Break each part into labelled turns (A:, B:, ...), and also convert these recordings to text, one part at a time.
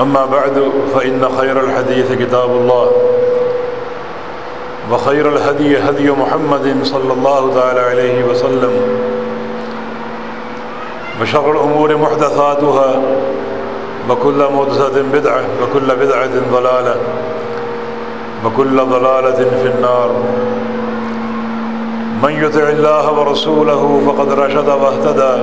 A: أما بعد فإن خير الحديث كتاب الله وخير الهدي هدي محمد صلى الله تعالى عليه وسلم وشر الأمور محدثاتها وكل محدثة بدعة وكل بدعة ضلالة وكل ضلالة في النار. من يطع الله ورسوله فقد رشد واهتدى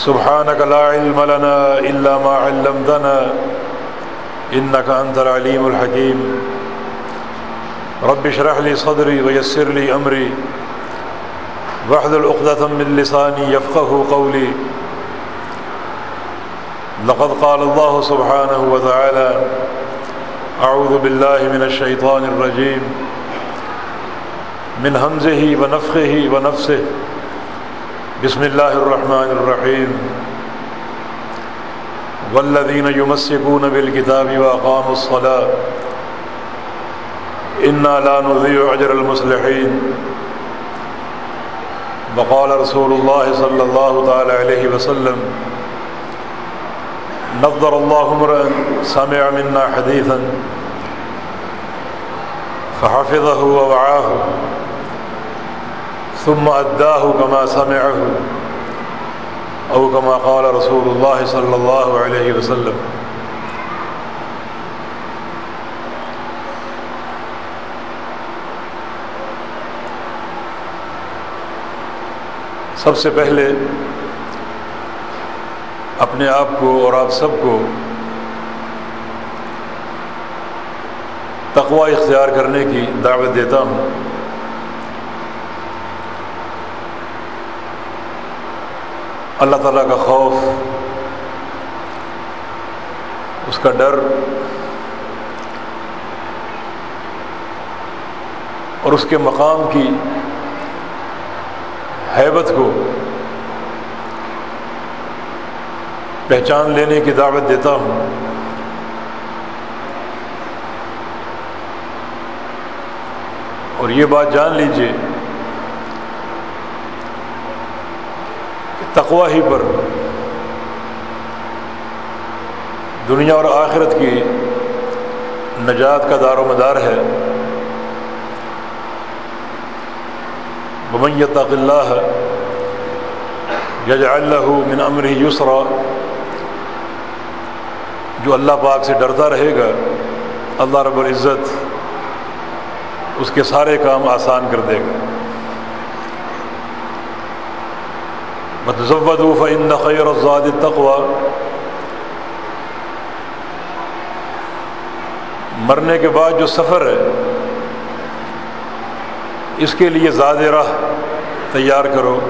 A: سبحانك لا علم لنا إلا ما علمتنا إنك أنت العليم الحكيم. رب اشرح لي صدري ويسر لي أمري. واحلل عقدة من لساني يفقه قولي. لقد قال الله سبحانه وتعالى أعوذ بالله من الشيطان الرجيم. من همزه ونفخه ونفسه. بسم الله الرحمن الرحيم والذين يمسكون بالكتاب وأقاموا الصلاة. إنا لا نضيع أجر المصلحين وقال رسول الله صلى الله تعالى عليه وسلم، نظر الله امرا سمع منا حديثا فحفظه ووعاه. ثم أداه كما سمعه أو كما قال رسول الله صلى الله عليه وسلم. سب سے پہلے اپنے آپ کو اور آپ سب کو تقوی اختیار کرنے کی دعوت دیتا ہوں۔ اللہ تعالیٰ کا خوف، اس کا ڈر اور اس کے مقام کی حیبت کو پہچان لینے کی دعوت دیتا ہوں۔ اور یہ بات جان لیجیے کہ تقوا ہی پر۔ دنیا اور آخرت کی نجات کا دار و مدار ہے۔ ممیت اللہ یج اللہ من امر یسرا۔ جو اللہ پاک سے ڈرتا رہے گا، اللہ رب العزت اس کے سارے کام آسان کر دے گا۔ متضد فن خیر الزاد تقوا مرنے کے بعد جو سفر ہے، اس کے لیے زاد راہ تیار کرو۔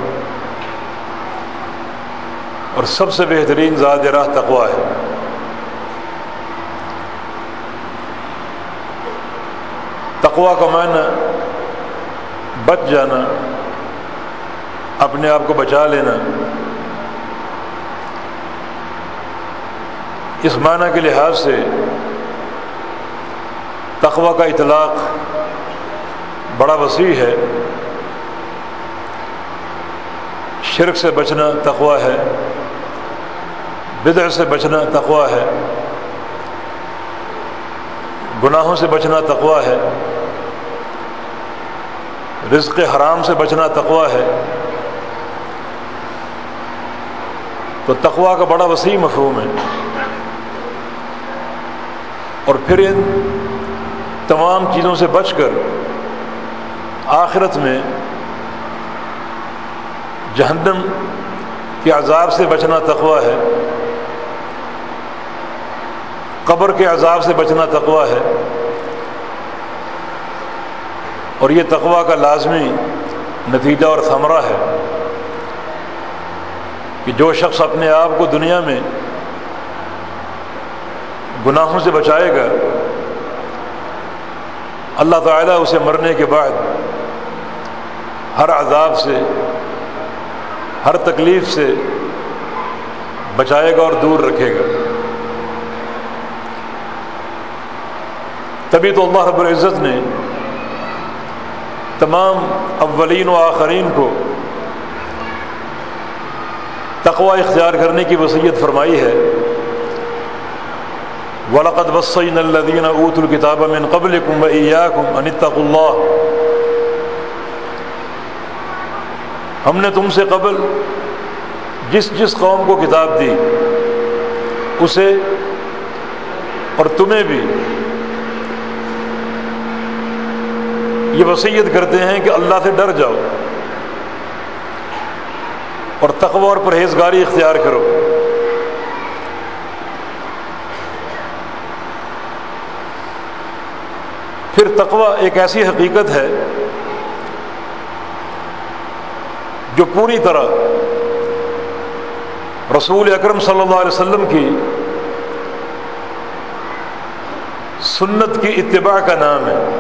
A: اور سب سے بہترین زاد راہ تقوا ہے۔ تقوا کا معنی بچ جانا۔ اپنے آپ کو بچا لینا۔ اس معنی کے لحاظ سے تقوا کا اطلاق بڑا وسیع ہے۔ شرک سے بچنا تقوا ہے بدع سے بچنا تقوا ہے، گناہوں سے بچنا تقوا ہے، رزق حرام سے بچنا تقوا ہے۔ تو تقوا کا بڑا وسیع مفہوم ہے۔ اور پھر ان تمام چیزوں سے بچ کر آخرت میں جہنم کے عذاب سے بچنا تقوا ہے۔ قبر کے عذاب سے بچنا تقوا ہے۔ اور یہ تقوا کا لازمی نتیجہ اور ثمرہ ہے۔ کہ جو شخص اپنے آپ کو دنیا میں گناہوں سے بچائے گا، اللہ تعالیٰ اسے مرنے کے بعد ہر عذاب سے، ہر تکلیف سے بچائے گا اور دور رکھے گا۔ تبھی تو اللہ رب العزت نے تمام اولین و آخرین کو تقوا اختیار کرنے کی وصیت فرمائی ہے۔ ولقد وصین الدین اوت الکتاب من قبل کم کم انتق اللہ ہم نے تم سے قبل جس جس قوم کو کتاب دی، اسے اور تمہیں بھی یہ وصیت کرتے ہیں کہ اللہ سے ڈر جاؤ۔ اور تقوی اور پرہیزگاری اختیار کرو۔ پھر تقوی ایک ایسی حقیقت ہے جو پوری طرح رسول اکرم صلی اللہ علیہ وسلم کی سنت کی اتباع کا نام ہے۔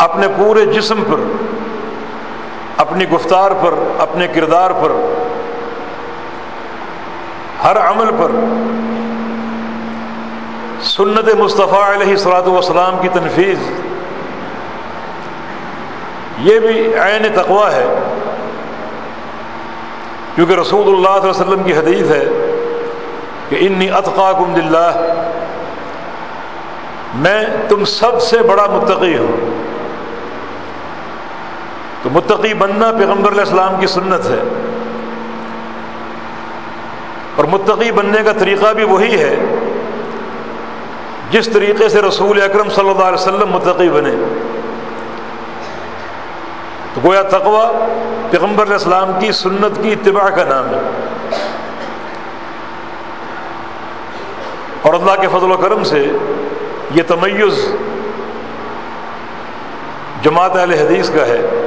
A: اپنے پورے جسم پر، اپنی گفتار پر، اپنے کردار پر، ہر عمل پر سنت مصطفیٰ علیہ السلاۃ والسلام کی تنفیذ، یہ بھی عین تقوا ہے۔ کیونکہ رسول اللہ علیہ وسلم کی حدیث ہے کہ انی اطقا کم میں تم سب سے بڑا متقی ہوں۔ تو متقی بننا پیغمبر علیہ السلام کی سنت ہے۔ اور متقی بننے کا طریقہ بھی وہی ہے۔ جس طریقے سے رسول اکرم صلی اللہ علیہ وسلم متقی بنے۔ تو گویا تقوا پیغمبر علیہ السلام کی سنت کی اتباع کا نام ہے۔ اور اللہ کے فضل و کرم سے یہ تمیز جماعت اہل حدیث کا ہے۔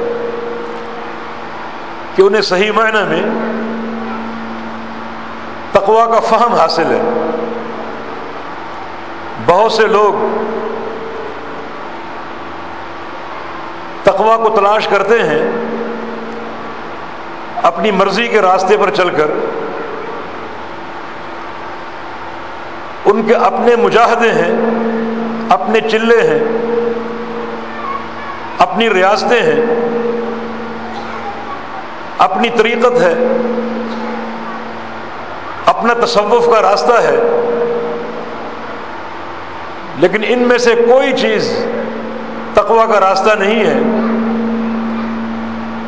A: کہ انہیں صحیح معنی میں تقوا کا فہم حاصل ہے۔ بہت سے لوگ تقوا کو تلاش کرتے ہیں اپنی مرضی کے راستے پر چل کر۔ ان کے اپنے مجاہدے ہیں، اپنے چلے ہیں، اپنی ریاستیں ہیں۔ اپنی طریقت ہے، اپنا تصوف کا راستہ ہے، لیکن ان میں سے کوئی چیز تقوا کا راستہ نہیں ہے۔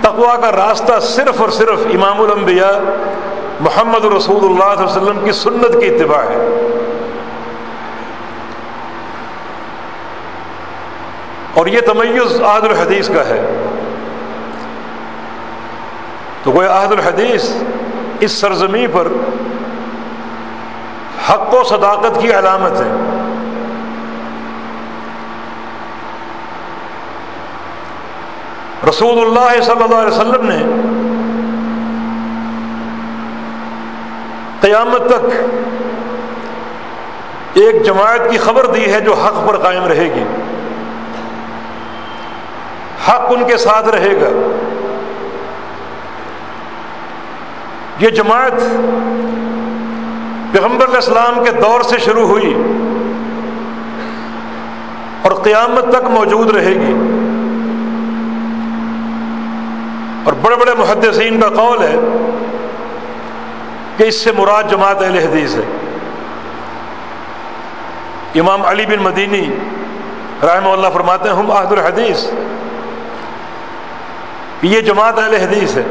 A: تقوا کا راستہ صرف اور صرف امام الانبیاء محمد رسول اللہ علیہ وسلم کی سنت کی اتباع ہے۔ اور یہ تمیز عہد الحدیث کا ہے۔ تو کوئی عہد الحدیث اس سرزمی پر حق و صداقت کی علامت ہے رسول اللہ صلی اللہ علیہ وسلم نے قیامت تک ایک جماعت کی خبر دی ہے جو حق پر قائم رہے گی۔ حق ان کے ساتھ رہے گا۔ یہ جماعت پیغمبر علیہ السلام کے دور سے شروع ہوئی اور قیامت تک موجود رہے گی اور بڑے بڑے محدثین کا قول ہے کہ اس سے مراد جماعت اہل حدیث ہے۔ امام علی بن مدینی رحمہ اللہ فرماتے ہیں، ہم عہد الحدیث یہ جماعت اہل حدیث ہے۔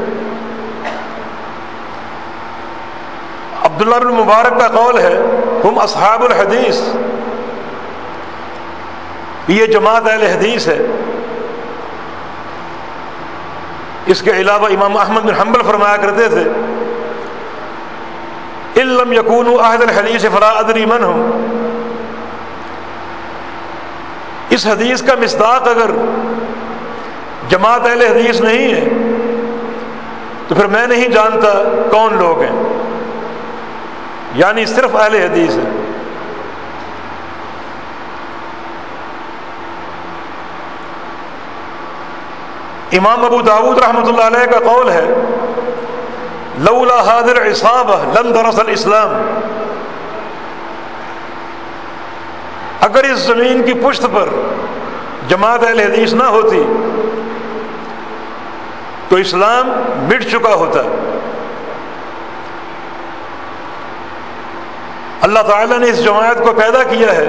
A: عبداللہ بن مبارک کا قول ہے، ہم اصحاب الحدیث۔ یہ جماعت اہل حدیث ہے۔ اس کے علاوہ امام احمد بن حنبل فرمایا کرتے تھے علم یقون عہد الحدیث فلا ادری من ہوں اس حدیث کا مصداق اگر جماعت اہل حدیث نہیں ہے، تو پھر میں نہیں جانتا کون لوگ ہیں۔ یعنی صرف اہل حدیث ہے امام ابو داود رحمۃ اللہ علیہ کا قول ہے، لولا حاضر اصاب لن دراصل اسلام اگر اس زمین کی پشت پر جماعت اہل حدیث نہ ہوتی، تو اسلام مٹ چکا ہوتا۔ ہے اللہ تعالیٰ نے اس جماعت کو پیدا کیا ہے۔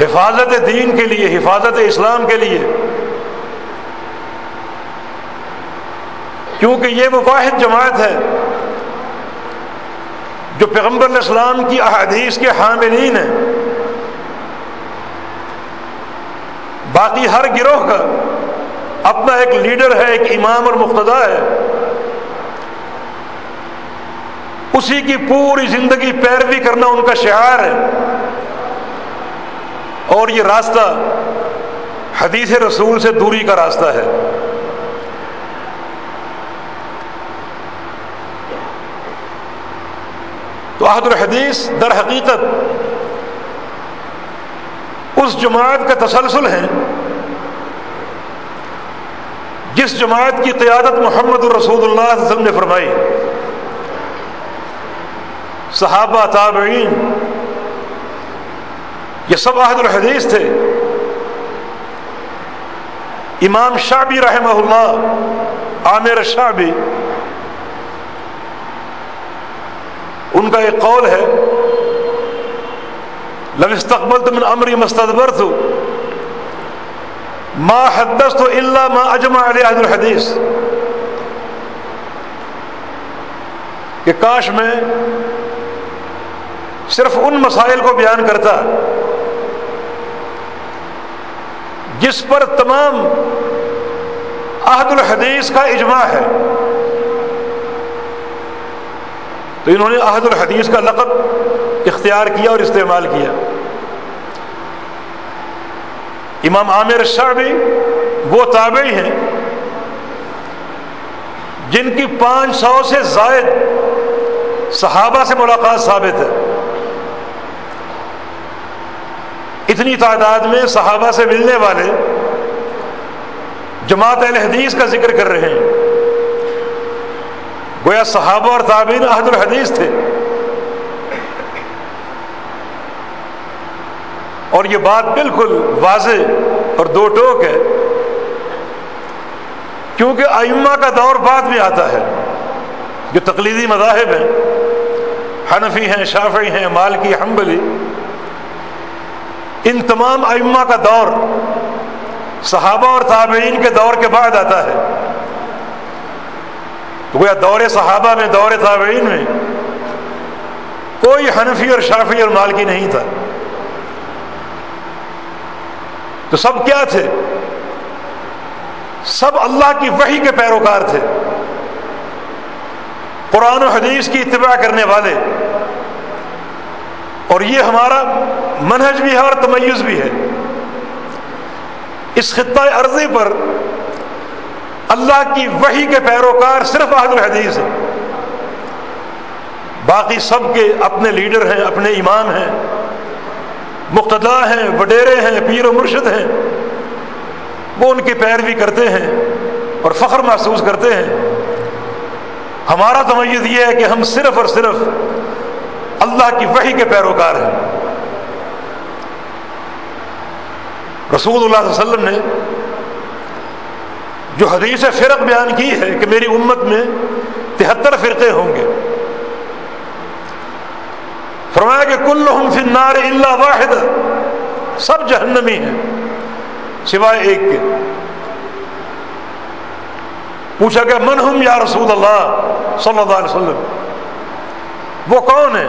A: حفاظت دین کے لیے، حفاظت اسلام کے لیے۔ کیونکہ یہ وہ واحد جماعت ہے جو پیغمبر علیہ السلام کی احادیث کے حاملین ہیں۔ باقی ہر گروہ کا اپنا ایک لیڈر ہے، ایک امام اور مقتدا ہے۔ اسی کی پوری زندگی پیروی کرنا ان کا شعار ہے۔ اور یہ راستہ حدیث رسول سے دوری کا راستہ ہے۔ تو عہد الحدیث در حقیقت اس جماعت کا تسلسل ہے جس جماعت کی قیادت محمد الرسول اللہ علیہ وسلم نے فرمائی۔ صحابہ، تابعین، یہ سب عہد الحدیث تھے۔ امام شابی رحمہ اللہ، عامر شابی ان کا ایک قول ہے لو استقبل تو من امری مستدبر تو ما حدث تو اللہ ما اجمع علیہ الحدیث. کہ کاش میں صرف ان مسائل کو بیان کرتا جس پر تمام عہد الحدیث کا اجماع ہے۔ تو انہوں نے عہد الحدیث کا لقب اختیار کیا اور استعمال کیا۔ امام عامر شاہ بھی وہ تابعی ہیں جن کی پانچ سو سے زائد صحابہ سے ملاقات ثابت ہے۔ اتنی تعداد میں صحابہ سے ملنے والے جماعت اہل حدیث کا ذکر کر رہے ہیں۔ گویا صحابہ اور تعبین عہد الحدیث تھے۔ اور یہ بات بالکل واضح اور دو ٹوک ہے۔ کیونکہ ائمہ کا دور بعد میں آتا ہے۔ جو تقلیدی مذاہب ہیں، حنفی ہیں، شافعی ہیں، مالکی، حنبلی ان تمام ائمہ کا دور صحابہ اور تابعین کے دور کے بعد آتا ہے۔ تو گویا دور صحابہ میں، دور تابعین میں کوئی حنفی اور شافی اور مالکی نہیں تھا۔ تو سب کیا تھے؟ سب اللہ کی وحی کے پیروکار تھے۔ قرآن و حدیث کی اتباع کرنے والے۔ اور یہ ہمارا منہج بھی ہے اور تمیز بھی ہے۔ اس خطۂ عرضی پر اللہ کی وحی کے پیروکار صرف عہد الحدیث ہے باقی سب کے اپنے لیڈر ہیں، اپنے امام ہیں۔ مقتدا ہیں، وڈیرے ہیں، پیر و مرشد ہیں۔ وہ ان کی پیروی کرتے ہیں اور فخر محسوس کرتے ہیں۔ ہمارا تمیز یہ ہے کہ ہم صرف اور صرف اللہ کی وحی کے پیروکار ہیں۔ رسول اللہ علیہ وسلم نے جو حدیث فرق بیان کی ہے کہ میری امت میں تہتر فرقے ہوں گے، فرمایا کہ کل فنار اللہ واحد سب جہنمی ہیں، سوائے ایک کے۔ پوچھا کہ من ہم یا رسول اللہ صلی اللہ علیہ وسلم؟ وہ کون ہے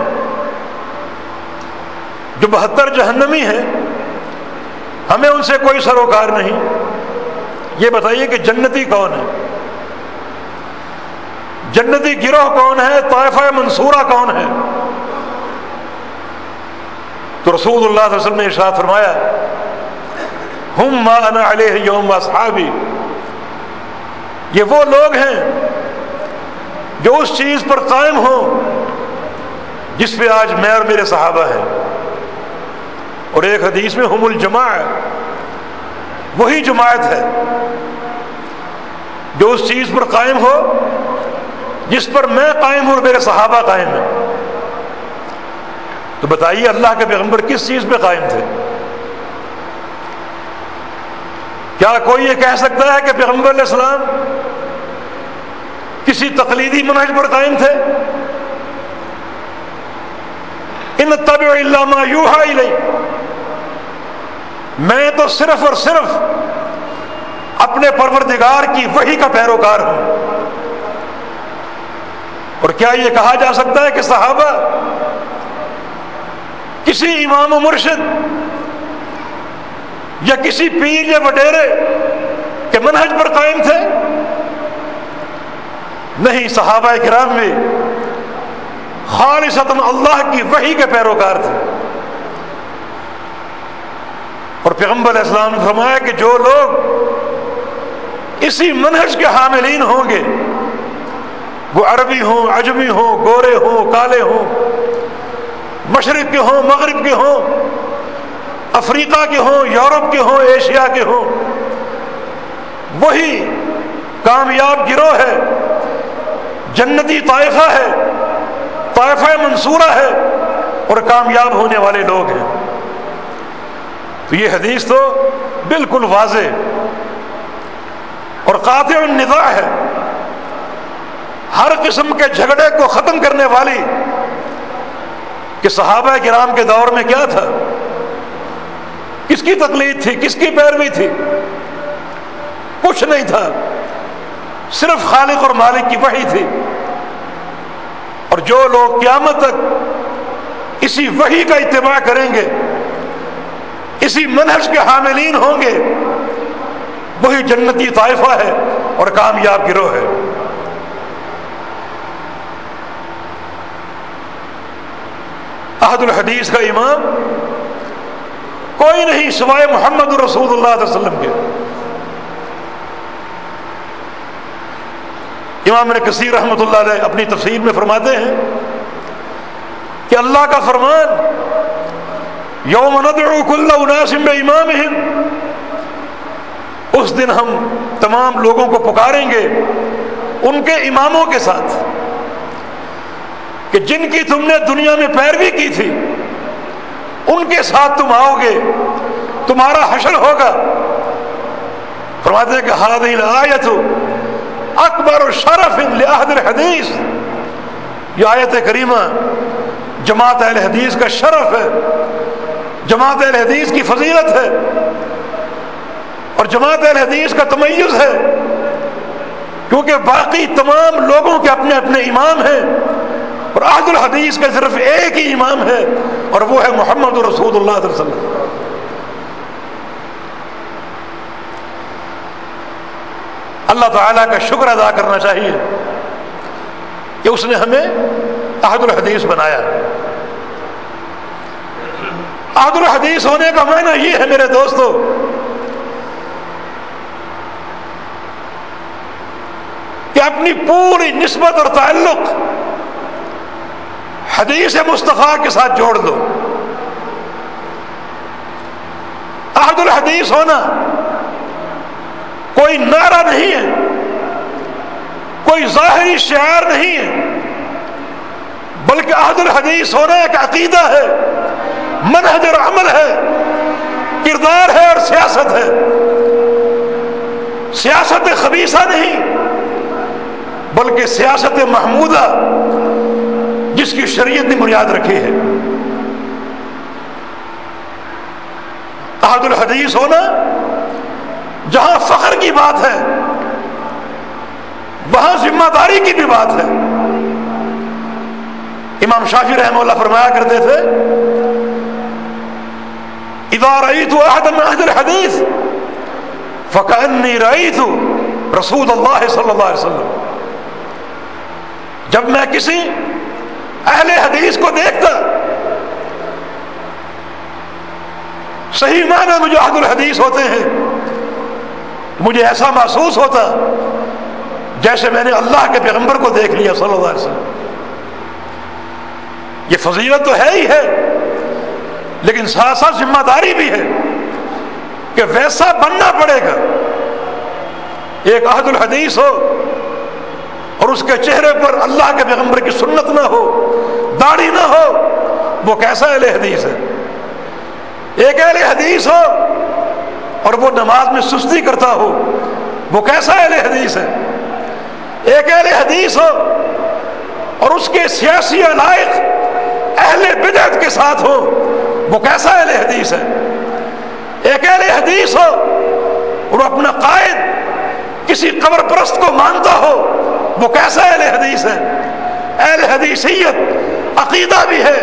A: جو بہتر جہنمی ہے ہمیں ان سے کوئی سروکار نہیں۔ یہ بتائیے کہ جنتی کون ہے؟ جنتی گروہ کون ہے؟ طائفہ منصورہ کون ہے؟ تو رسول اللہ صلی اللہ علیہ وسلم نے ارشاد فرمایا، ہم ما انا علیہ یوم اصحابی یہ وہ لوگ ہیں جو اس چیز پر قائم ہوں جس پہ آج میں اور میرے صحابہ ہیں۔ اور ایک حدیث میں ہم الجماع وہی جماعت ہے جو اس چیز پر قائم ہو، جس پر میں قائم ہوں اور میرے صحابہ قائم ہیں۔ تو بتائیے اللہ کے پیغمبر کس چیز پہ قائم تھے؟ کیا کوئی یہ کہہ سکتا ہے کہ پیغمبر علیہ السلام کسی تقلیدی منہج پر قائم تھے؟ ان طب علامہ یو ہائی میں تو صرف اور صرف اپنے پروردگار کی وہی کا پیروکار ہوں۔ اور کیا یہ کہا جا سکتا ہے کہ صحابہ کسی امام و مرشد یا کسی پیر یا وڈیرے کے منہج پر قائم تھے؟ نہیں، صحابہ کرام میں خالص اللہ کی وحی کے پیروکار تھے۔ اور پیغمبر علیہ السلام نے فرمایا کہ جو لوگ اسی منہج کے حاملین ہوں گے، وہ عربی ہوں، عجمی ہوں، گورے ہوں، کالے ہوں، مشرق کے ہوں، مغرب کے ہوں، افریقہ کے ہوں، یورپ کے ہوں، ایشیا کے ہوں، وہی کامیاب گروہ ہے، جنتی طائفہ ہے، طائفہ منصورہ ہے اور کامیاب ہونے والے لوگ ہیں۔ تو یہ حدیث تو بالکل واضح اور قاطع النظا ہے۔ ہر قسم کے جھگڑے کو ختم کرنے والی کہ صحابہ کرام کے دور میں کیا تھا؟ کس کی تکلیف تھی؟ کس کی پیروی تھی؟ کچھ نہیں تھا۔ صرف خالق اور مالک کی وحی تھی۔ اور جو لوگ قیامت تک اسی وحی کا اتباع کریں گے اسی منہج کے حاملین ہوں گے۔ وہی جنتی طائفہ ہے اور کامیاب گروہ ہے۔ احد الحدیث کا امام کوئی نہیں سوائے محمد رسول اللہ علیہ وسلم کے۔ امام نے کثیر رحمۃ اللہ علیہ اپنی تفسیر میں فرماتے ہیں کہ اللہ کا فرمان یوم ندعو کل اناسم امام اس دن ہم تمام لوگوں کو پکاریں گے ان کے اماموں کے ساتھ کہ جن کی تم نے دنیا میں پیروی کی تھی، ان کے ساتھ تم آؤ گے، تمہارا حشر ہوگا۔ فرماتے ہیں کہ حاضر آیت اکبر و شرف الحدیث۔ یہ آیت کریمہ جماعت اہل حدیث کا شرف ہے۔ جماعت اہل حدیث کی فضیلت ہے اور جماعت اہل حدیث کا تمیز ہے کیونکہ باقی تمام لوگوں کے اپنے اپنے امام ہیں اور عہد الحدیث کا صرف ایک ہی امام ہے اور وہ ہے محمد رسول اللہ علیہ وسلم۔ اللہ تعالیٰ کا شکر ادا کرنا چاہیے کہ اس نے ہمیں عہد الحدیث بنایا۔ عہد الحدیث ہونے کا معنی یہ ہے میرے دوستو، کہ اپنی پوری نسبت اور تعلق حدیث مصطفیٰ کے ساتھ جوڑ دو۔ عہد الحدیث ہونا کوئی نعرہ نہیں ہے، کوئی ظاہری شعار نہیں ہے، بلکہ عہد الحدیث ہونا ایک عقیدہ ہے۔ منہج اور عمل ہے، کردار ہے اور سیاست ہے۔ سیاست خبیصہ نہیں، بلکہ سیاست محمودہ، جس کی شریعت نے بنیاد رکھی ہے۔ عہد الحدیث ہونا، جہاں فخر کی بات ہے، وہاں ذمہ داری کی بھی بات ہے۔ امام شافی رحمہ اللہ فرمایا کرتے تھے ادارئی تو الحدیث فقنی رئی تو رسول اللہ صلی اللہ علیہ وسلم. جب میں کسی اہل حدیث کو دیکھتا، صحیح معنی میں جو عہد الحدیث ہوتے ہیں، مجھے ایسا محسوس ہوتا جیسے میں نے اللہ کے پیغمبر کو دیکھ لیا صلی اللہ علیہ وسلم۔ یہ فضیلت تو ہے ہی ہے لیکن ساتھ ساتھ ذمہ داری بھی ہے کہ ویسا بننا پڑے گا۔ ایک عہد الحدیث ہو اور اس کے چہرے پر اللہ کے پیغمبر کی سنت نہ ہو، داڑھی نہ ہو، وہ کیسا اہل حدیث ہے؟ ایک اہل حدیث ہو اور وہ نماز میں سستی کرتا ہو، وہ کیسا اہل حدیث ہے؟ ایک اہل حدیث ہو اور اس کے سیاسی علائق اہل بدعت کے ساتھ ہو وہ کیسا اہل حدیث ہے ایک اہل حدیث ہو اور اپنا قائد کسی قبر پرست کو مانتا ہو، وہ کیسا اہل حدیث ہے اہل حدیثیت عقیدہ بھی ہے،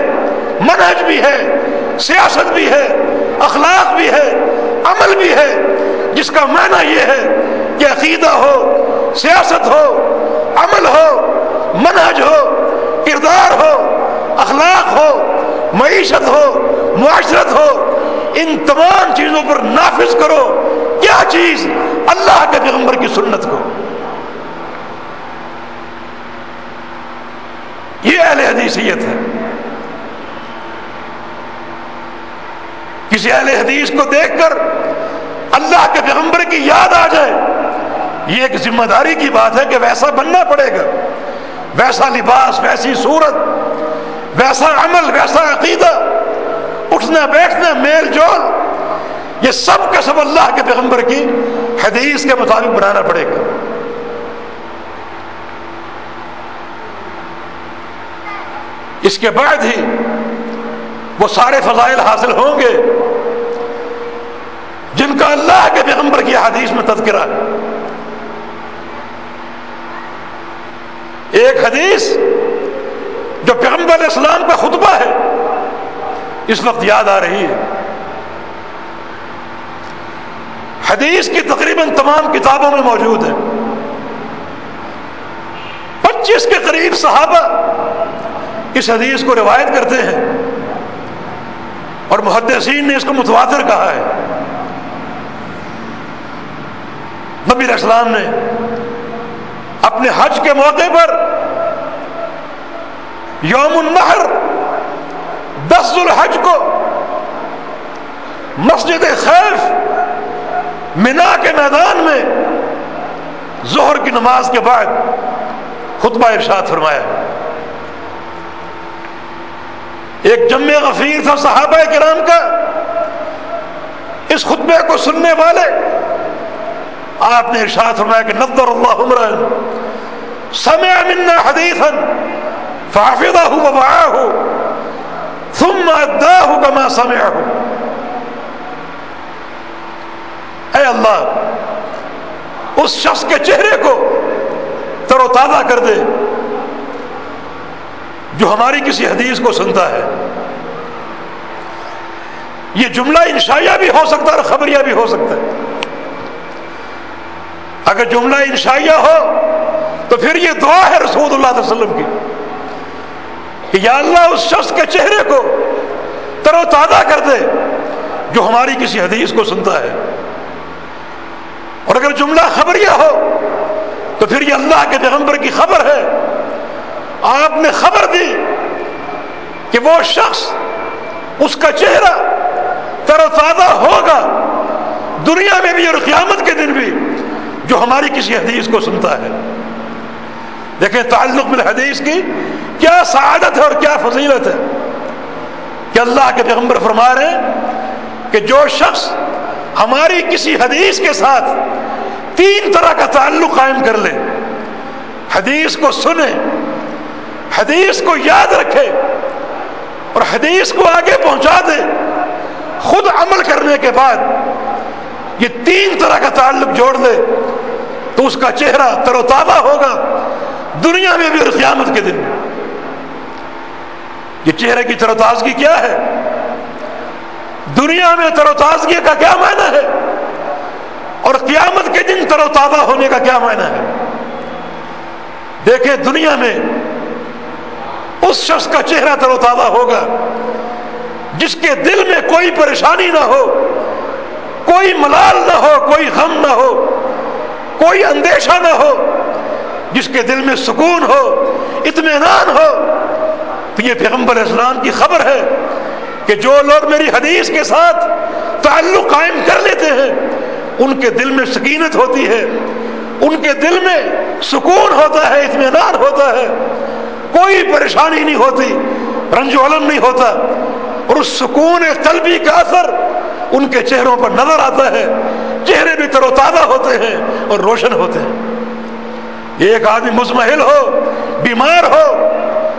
A: منہج بھی ہے، سیاست بھی ہے، اخلاق بھی ہے، عمل بھی ہے، جس کا معنی یہ ہے کہ عقیدہ ہو، سیاست ہو، عمل ہو، منہج ہو، کردار ہو، اخلاق ہو، معیشت ہو معاشرت ہو، ان تمام چیزوں پر نافذ کرو۔ کیا چیز اللہ کے پیغمبر کی سنت کو؟ یہ اہل حدیثیت ہے۔ کسی اہل حدیث کو دیکھ کر اللہ کے پیغمبر کی یاد آ جائے، یہ ایک ذمہ داری کی بات ہے کہ ویسا بننا پڑے گا۔ ویسا لباس، ویسی صورت، ویسا عمل، ویسا عقیدہ۔ اٹھنا بیٹھنا میل جول، یہ سب کا سب اللہ کے پیغمبر کی حدیث کے مطابق بنانا پڑے گا۔ اس کے بعد ہی وہ سارے فضائل حاصل ہوں گے جن کا اللہ کے پیغمبر کی حدیث میں تذکرہ ہے۔ ایک حدیث جو پیغمبر علیہ السلام کا خطبہ ہے۔ اس وقت یاد آ رہی ہے۔ حدیث کی تقریباً تمام کتابوں میں موجود ہے۔ پچیس کے قریب صحابہ اس حدیث کو روایت کرتے ہیں۔ اور محدثین نے اس کو متواتر کہا ہے۔ نبی علیہ السلام نے اپنے حج کے موقع پر یوم النہر دس الحج کو مسجد خیف مینا کے میدان میں ظہر کی نماز کے بعد خطبہ ارشاد فرمایا۔ ایک جمع غفیر تھا صحابہ کرام کا۔ اس خطبے کو سننے والے آپ نے ارشاد فرمایا کہ نظر اللہ عمران سمع منا حدیثا فحفظه ووعاه ثم اداه كما سمعه. اے اللہ، اس شخص کے چہرے کو تر و تازہ کر دے جو ہماری کسی حدیث کو سنتا ہے۔ یہ جملہ انشائیہ بھی ہو سکتا ہے اور خبریہ بھی ہو سکتا ہے۔ اگر جملہ انشائیہ ہو تو پھر یہ دعا ہے رسول اللہ علیہ وسلم کی۔ یا اللہ اس شخص کے چہرے کو تر و تازہ کر دے جو ہماری کسی حدیث کو سنتا ہے۔ اور اگر جملہ خبریہ ہو تو پھر یہ اللہ کے پیغمبر کی خبر ہے۔ آپ نے خبر دی کہ وہ شخص اس کا چہرہ تر و تازہ ہوگا دنیا میں بھی اور قیامت کے دن بھی جو ہماری کسی حدیث کو سنتا ہے۔ دیکھیں، تعلق میں حدیث کی کیا سعادت ہے اور کیا فضیلت ہے کہ اللہ کے پیغمبر فرما رہے ہیں کہ جو شخص ہماری کسی حدیث کے ساتھ تین طرح کا تعلق قائم کر لے، حدیث کو سنے، حدیث کو یاد رکھے اور حدیث کو آگے پہنچا دے، خود عمل کرنے کے بعد یہ تین طرح کا تعلق جوڑ دے تو تو اس کا چہرہ تر و تازہ ہوگا۔ دنیا میں بھی اور قیامت کے دن میں یہ چہرے کی تر تازگی کیا ہے؟ دنیا میں تر و تازگی کا کیا معنی ہے؟ اور قیامت کے دن تر و تازہ ہونے کا کیا معنی ہے؟ دیکھیں دنیا میں اس شخص کا چہرہ تر و تازہ ہوگا جس کے دل میں کوئی پریشانی نہ ہو، کوئی ملال نہ ہو، کوئی غم نہ ہو، کوئی اندیشہ نہ ہو جس کے دل میں سکون ہو، اطمینان ہو، تو یہ پیغمبر اسلام کی خبر ہے کہ جو لوگ میری حدیث کے ساتھ تعلق قائم کر لیتے ہیں، ان کے دل میں سکینت ہوتی ہے، ان کے دل میں سکون ہوتا ہے، اطمینان ہوتا ہے۔ کوئی پریشانی نہیں ہوتی، رنج و علم نہیں ہوتا، اور اس سکون قلبی کا اثر ان کے چہروں پر نظر آتا ہے۔ چہرے بھی تر و تازہ ہوتے ہیں اور روشن ہوتے ہیں۔ ایک آدمی مزمحل ہو، بیمار ہو،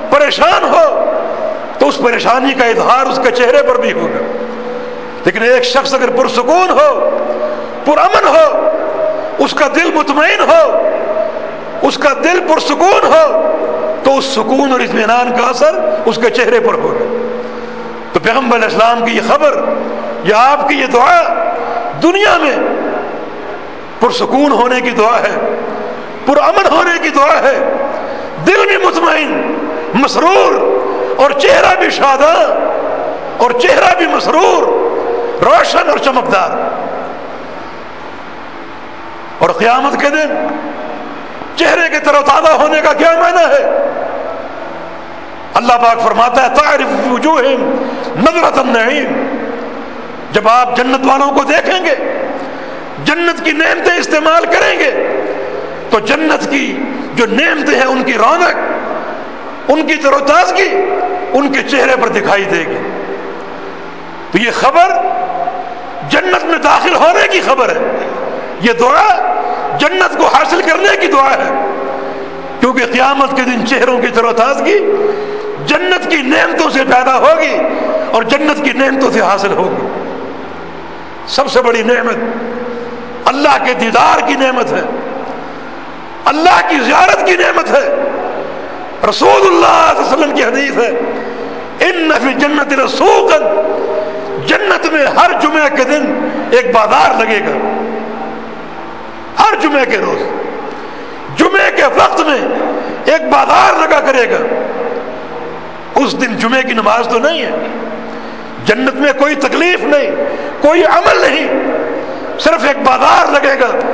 A: پریشان ہو، تو اس پریشانی کا اظہار اس کے چہرے پر بھی ہوگا۔ لیکن ایک شخص اگر پرسکون ہو، پرامن ہو، اس کا دل مطمئن ہو، اس کا دل پرسکون ہو، تو اس سکون اور اطمینان کا اثر اس کے چہرے پر ہوگا۔ تو پیغمبر اسلام کی یہ خبر، یا آپ کی یہ دعا، دنیا میں پرسکون ہونے کی دعا ہے۔ پرامن ہونے کی دعا ہے۔ دل بھی مطمئن، مسرور اور چہرہ بھی شادہ اور چہرہ بھی مسرور، روشن اور چمکدار۔ اور قیامت کے دن چہرے کے تر و تازہ ہونے کا کیا معنی ہے؟ اللہ پاک فرماتا ہے، تعرف نظرت النعیم۔ جب آپ جنت والوں کو دیکھیں گے، جنت کی نعمتیں استعمال کریں گے تو جنت کی جو نعمتیں ہیں ان کی رونق، ان کی تر و تازگی ان کے چہرے پر دکھائی دے گی۔ تو یہ خبر جنت میں داخل ہونے کی خبر ہے۔ یہ دعا جنت کو حاصل کرنے کی دعا ہے۔ کیونکہ قیامت کے دن چہروں کی تر و تازگی جنت کی نعمتوں سے پیدا ہوگی اور جنت کی نعمتوں سے حاصل ہوگی۔ سب سے بڑی نعمت اللہ کے دیدار کی نعمت ہے۔ اللہ کی زیارت کی نعمت ہے۔ رسول اللہ صلی اللہ علیہ وسلم کی حدیث ہے، ان جنت رسوخ جنت میں ہر جمعہ کے دن ایک بازار لگے گا۔ ہر جمعے کے روز۔ جمعے کے وقت میں ایک بازار لگا کرے گا۔ اس دن جمعے کی نماز تو نہیں ہے۔ جنت میں کوئی تکلیف نہیں، کوئی عمل نہیں۔ صرف ایک بازار لگے گا۔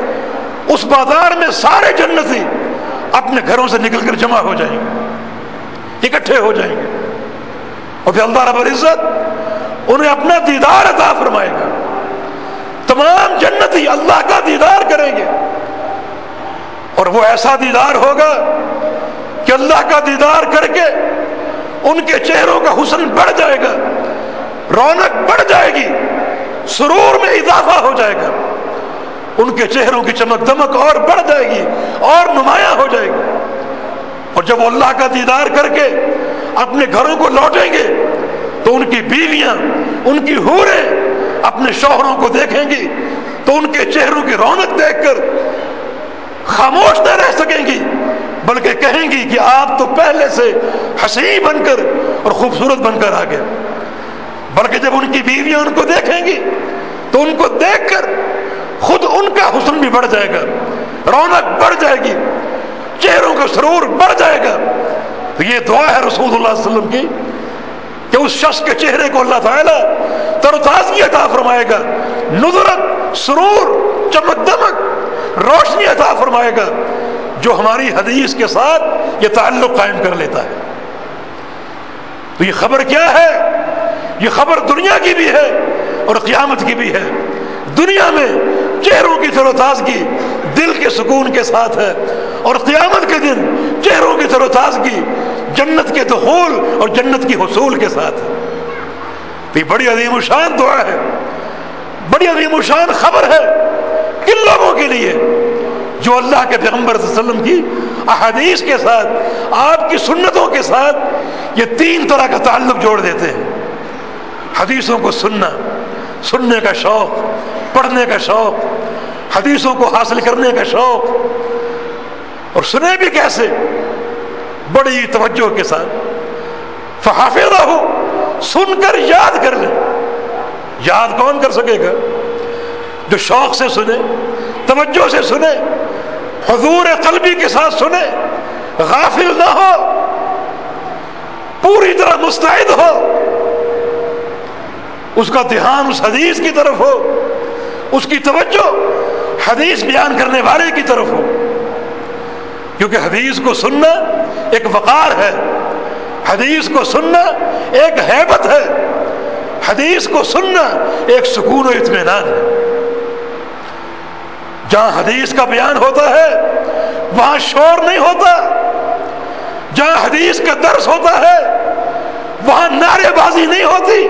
A: اس بازار میں سارے جنتی اپنے گھروں سے نکل کر جمع ہو جائیں گے، اکٹھے ہو جائیں گے۔ اور پھر اللہ رب العزت انہیں اپنا دیدار عطا فرمائے گا۔ تمام جنتی اللہ کا دیدار کریں گے۔ اور وہ ایسا دیدار ہوگا کہ اللہ کا دیدار کر کے ان کے چہروں کا حسن بڑھ جائے گا، رونق بڑھ جائے گی، سرور میں اضافہ ہو جائے گا۔ ان کے چہروں کی چمک دمک اور بڑھ جائے گی اور نمایاں ہو جائے گی۔ اور جب وہ اللہ کا دیدار کر کے اپنے گھروں کو لوٹیں گے، تو ان کی بیویاں، ان کی ہوریں اپنے شوہروں کو دیکھیں گی، تو ان کے چہروں کی رونق دیکھ کر خاموش نہ رہ سکیں گی، بلکہ کہیں گی کہ آپ تو پہلے سے ہنسی بن کر اور خوبصورت بن کر آگے بلکہ جب ان کی بیویاں ان کو دیکھیں گی، تو ان کو دیکھ کر خود ان کا حسن بھی بڑھ جائے گا، رونق بڑھ جائے گی، چہروں کا سرور بڑھ جائے گا۔ تو یہ دعا ہے رسول اللہ علیہ وسلم کی کہ اس شخص کے چہرے کو اللہ تعالیٰ تر تازگی عطا فرمائے گا نظرت سرور، چمک دمک، روشنی عطا فرمائے گا، جو ہماری حدیث کے ساتھ یہ تعلق قائم کر لیتا ہے۔ تو یہ خبر کیا ہے؟ یہ خبر دنیا کی بھی ہے اور قیامت کی بھی ہے۔ دنیا میں چہروں کی تر و تازگی دل کے سکون کے ساتھ ہے اور قیامت کے دن چہروں کی تر و تازگی جنت کے دخول اور جنت کی حصول کے ساتھ ہے۔ یہ بڑی عظیم و شان دعا ہے۔ بڑی عظیم و شان خبر ہے کن لوگوں کے لیے جو اللہ کے پیغمبر صلی اللہ علیہ وسلم کی احادیث کے ساتھ، آپ کی سنتوں کے ساتھ یہ تین طرح کا تعلق جوڑ دیتے ہیں۔ حدیثوں کو سننا، سننے کا شوق پڑھنے کا شوق، حدیثوں کو حاصل کرنے کا شوق، اور سنے بھی کیسے؟ بڑی توجہ کے ساتھ۔ فحافظہ ہو سن کر یاد کر لیں یاد کون کر سکے گا؟ جو شوق سے سنے، توجہ سے سنے، حضور قلبی کے ساتھ سنے، غافل نہ ہو، پوری طرح مستعد ہو، اس کا دھیان اس حدیث کی طرف ہو۔ اس کی توجہ حدیث بیان کرنے والے کی طرف ہو۔ کیونکہ حدیث کو سننا ایک وقار ہے، حدیث کو سننا ایک حیبت ہے، حدیث کو سننا ایک سکون و اطمینان ہے۔ جہاں حدیث کا بیان ہوتا ہے، وہاں شور نہیں ہوتا۔ جہاں حدیث کا درس ہوتا ہے، وہاں نعرے بازی نہیں ہوتی۔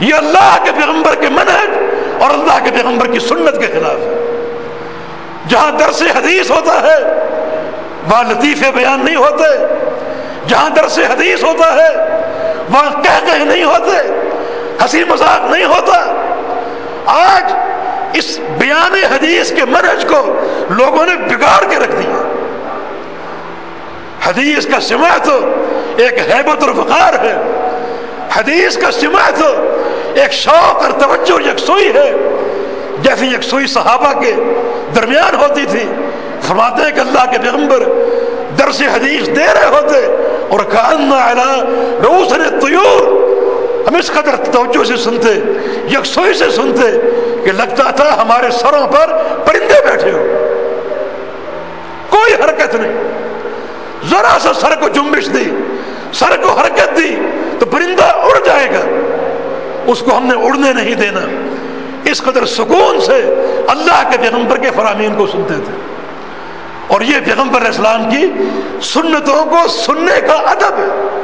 A: یہ اللہ کے پیغمبر کے منہج اور اللہ کے پیغمبر کی سنت کے خلاف۔ ہے جہاں درس حدیث ہوتا ہے، وہاں لطیفے بیان نہیں ہوتے۔ جہاں درس حدیث ہوتا ہے، وہاں کہہ کہہ نہیں ہوتے۔ ہنسی مذاق نہیں ہوتا۔ آج اس بیان حدیث کے منہج کو لوگوں نے بگاڑ کے رکھ دیا۔ حدیث کا سماع تو ایک حیبت اور وقار ہے۔ حدیث کا سماع تو ایک شوق اور توجہ یکسوئی ہے۔ جیسی یکسوئی صحابہ کے درمیان ہوتی تھی، فرماتے ہیں کہ اللہ کے پیغمبر درس حدیث دے رہے ہوتے، اور روس نے طیور ہم اس قدر توجہ سے سنتے یکسوئی سے سنتے کہ لگتا تھا ہمارے سروں پر پرندے بیٹھے ہو۔ کوئی حرکت نہیں۔ ذرا سا سر کو جنبش دی، سر کو حرکت دی تو پرندہ اڑ جائے گا۔ اس کو ہم نے اڑنے نہیں دینا۔ اس قدر سکون سے اللہ کے پیغمبر کے فرامین کو سنتے تھے۔ اور یہ پیغمبر اسلام کی سنتوں کو سننے کا ادب ہے۔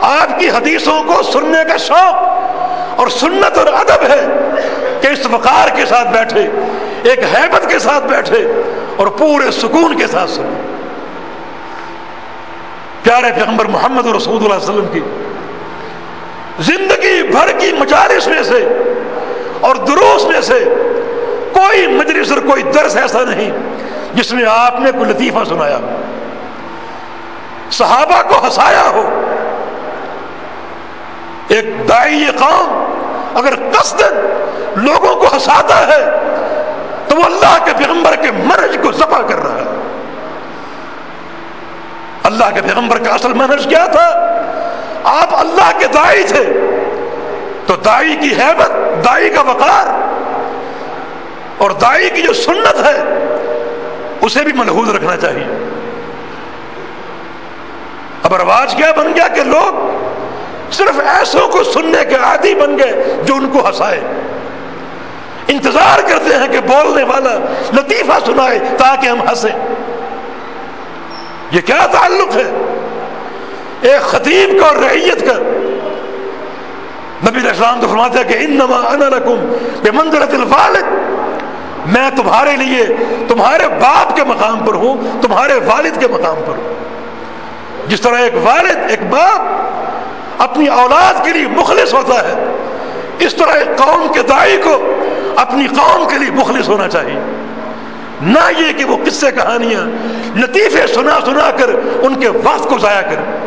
A: آپ کی حدیثوں کو سننے کا شوق اور سنت اور ادب ہے کہ اس وقار کے ساتھ بیٹھے، ایک حیبت کے ساتھ بیٹھے اور پورے سکون کے ساتھ سنے پیارے پیغمبر محمد رسول اللہ علیہ وسلم کی زندگی بھر کی مجالس میں سے اور دروس میں سے کوئی مجلس اور کوئی درس ایسا نہیں جس میں آپ نے کوئی لطیفہ سنایا ہو۔ صحابہ کو ہنسایا ہو۔ ایک دائی قوم اگر قصد لوگوں کو ہنساتا ہے تو وہ اللہ کے پیغمبر کے مرج کو ذبح کر رہا ہے۔ اللہ کے پیغمبر کا اصل منج کیا تھا؟ آپ اللہ کے دائی تھے۔ تو دائی کی حیبت، دائی کا وقار اور دائی کی جو سنت ہے، اسے بھی ملحوظ رکھنا چاہیے۔ اب رواج کیا بن گیا کہ لوگ صرف ایسوں کو سننے کے عادی بن گئے جو ان کو ہنسائے۔ انتظار کرتے ہیں کہ بولنے والا لطیفہ سنائے تاکہ ہم ہنسیں۔ یہ کیا تعلق ہے؟ ایک خطیب کا اور رعیت کا۔ نبی اسلام تو فرماتے ہیں کہ انما انا لکم بمنزلت الوالد۔ میں تمہارے لیے تمہارے باپ کے مقام پر ہوں، تمہارے والد کے مقام پر ہوں۔ جس طرح ایک والد، ایک باپ اپنی اولاد کے لیے مخلص ہوتا ہے، اس طرح ایک قوم کے دائی کو اپنی قوم کے لیے مخلص ہونا چاہیے۔ نہ یہ کہ وہ قصے کہانیاں لطیفے سنا سنا کر ان کے وقت کو ضائع کریں۔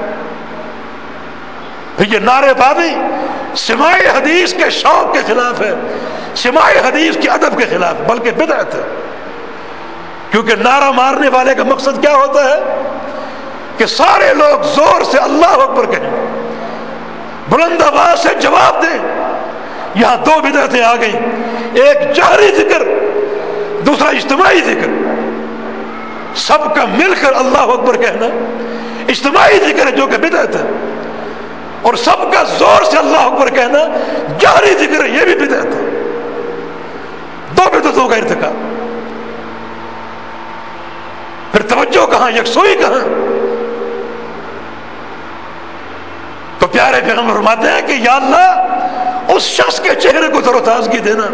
A: یہ نعرے بابی سماعی حدیث کے شوق کے خلاف ہے، سماعی حدیث کے ادب کے خلاف، بلکہ بدعت ہے۔ کیونکہ نعرہ مارنے والے کا مقصد کیا ہوتا ہے؟ کہ سارے لوگ زور سے اللہ اکبر کہیں، بلند آواز سے جواب دیں۔ یہاں دو بدعتیں آ گئیں، ایک جہری ذکر، دوسرا اجتماعی ذکر۔ سب کا مل کر اللہ اکبر کہنا، اجتماعی ذکر ہے جو کہ بدعت ہے۔ اور سب کا زور سے اللہ اکبر کہنا جہری ذکر ہے، یہ بھی بدعت ہے۔ دو بدعتوں کا ارتکاب۔ پھر توجہ کہاں، یکسوئی کہاں؟ تو پیارے پیغمبر فرماتے ہیں کہ یا اللہ، اس شخص کے چہرے کو تر و تازگی دینا،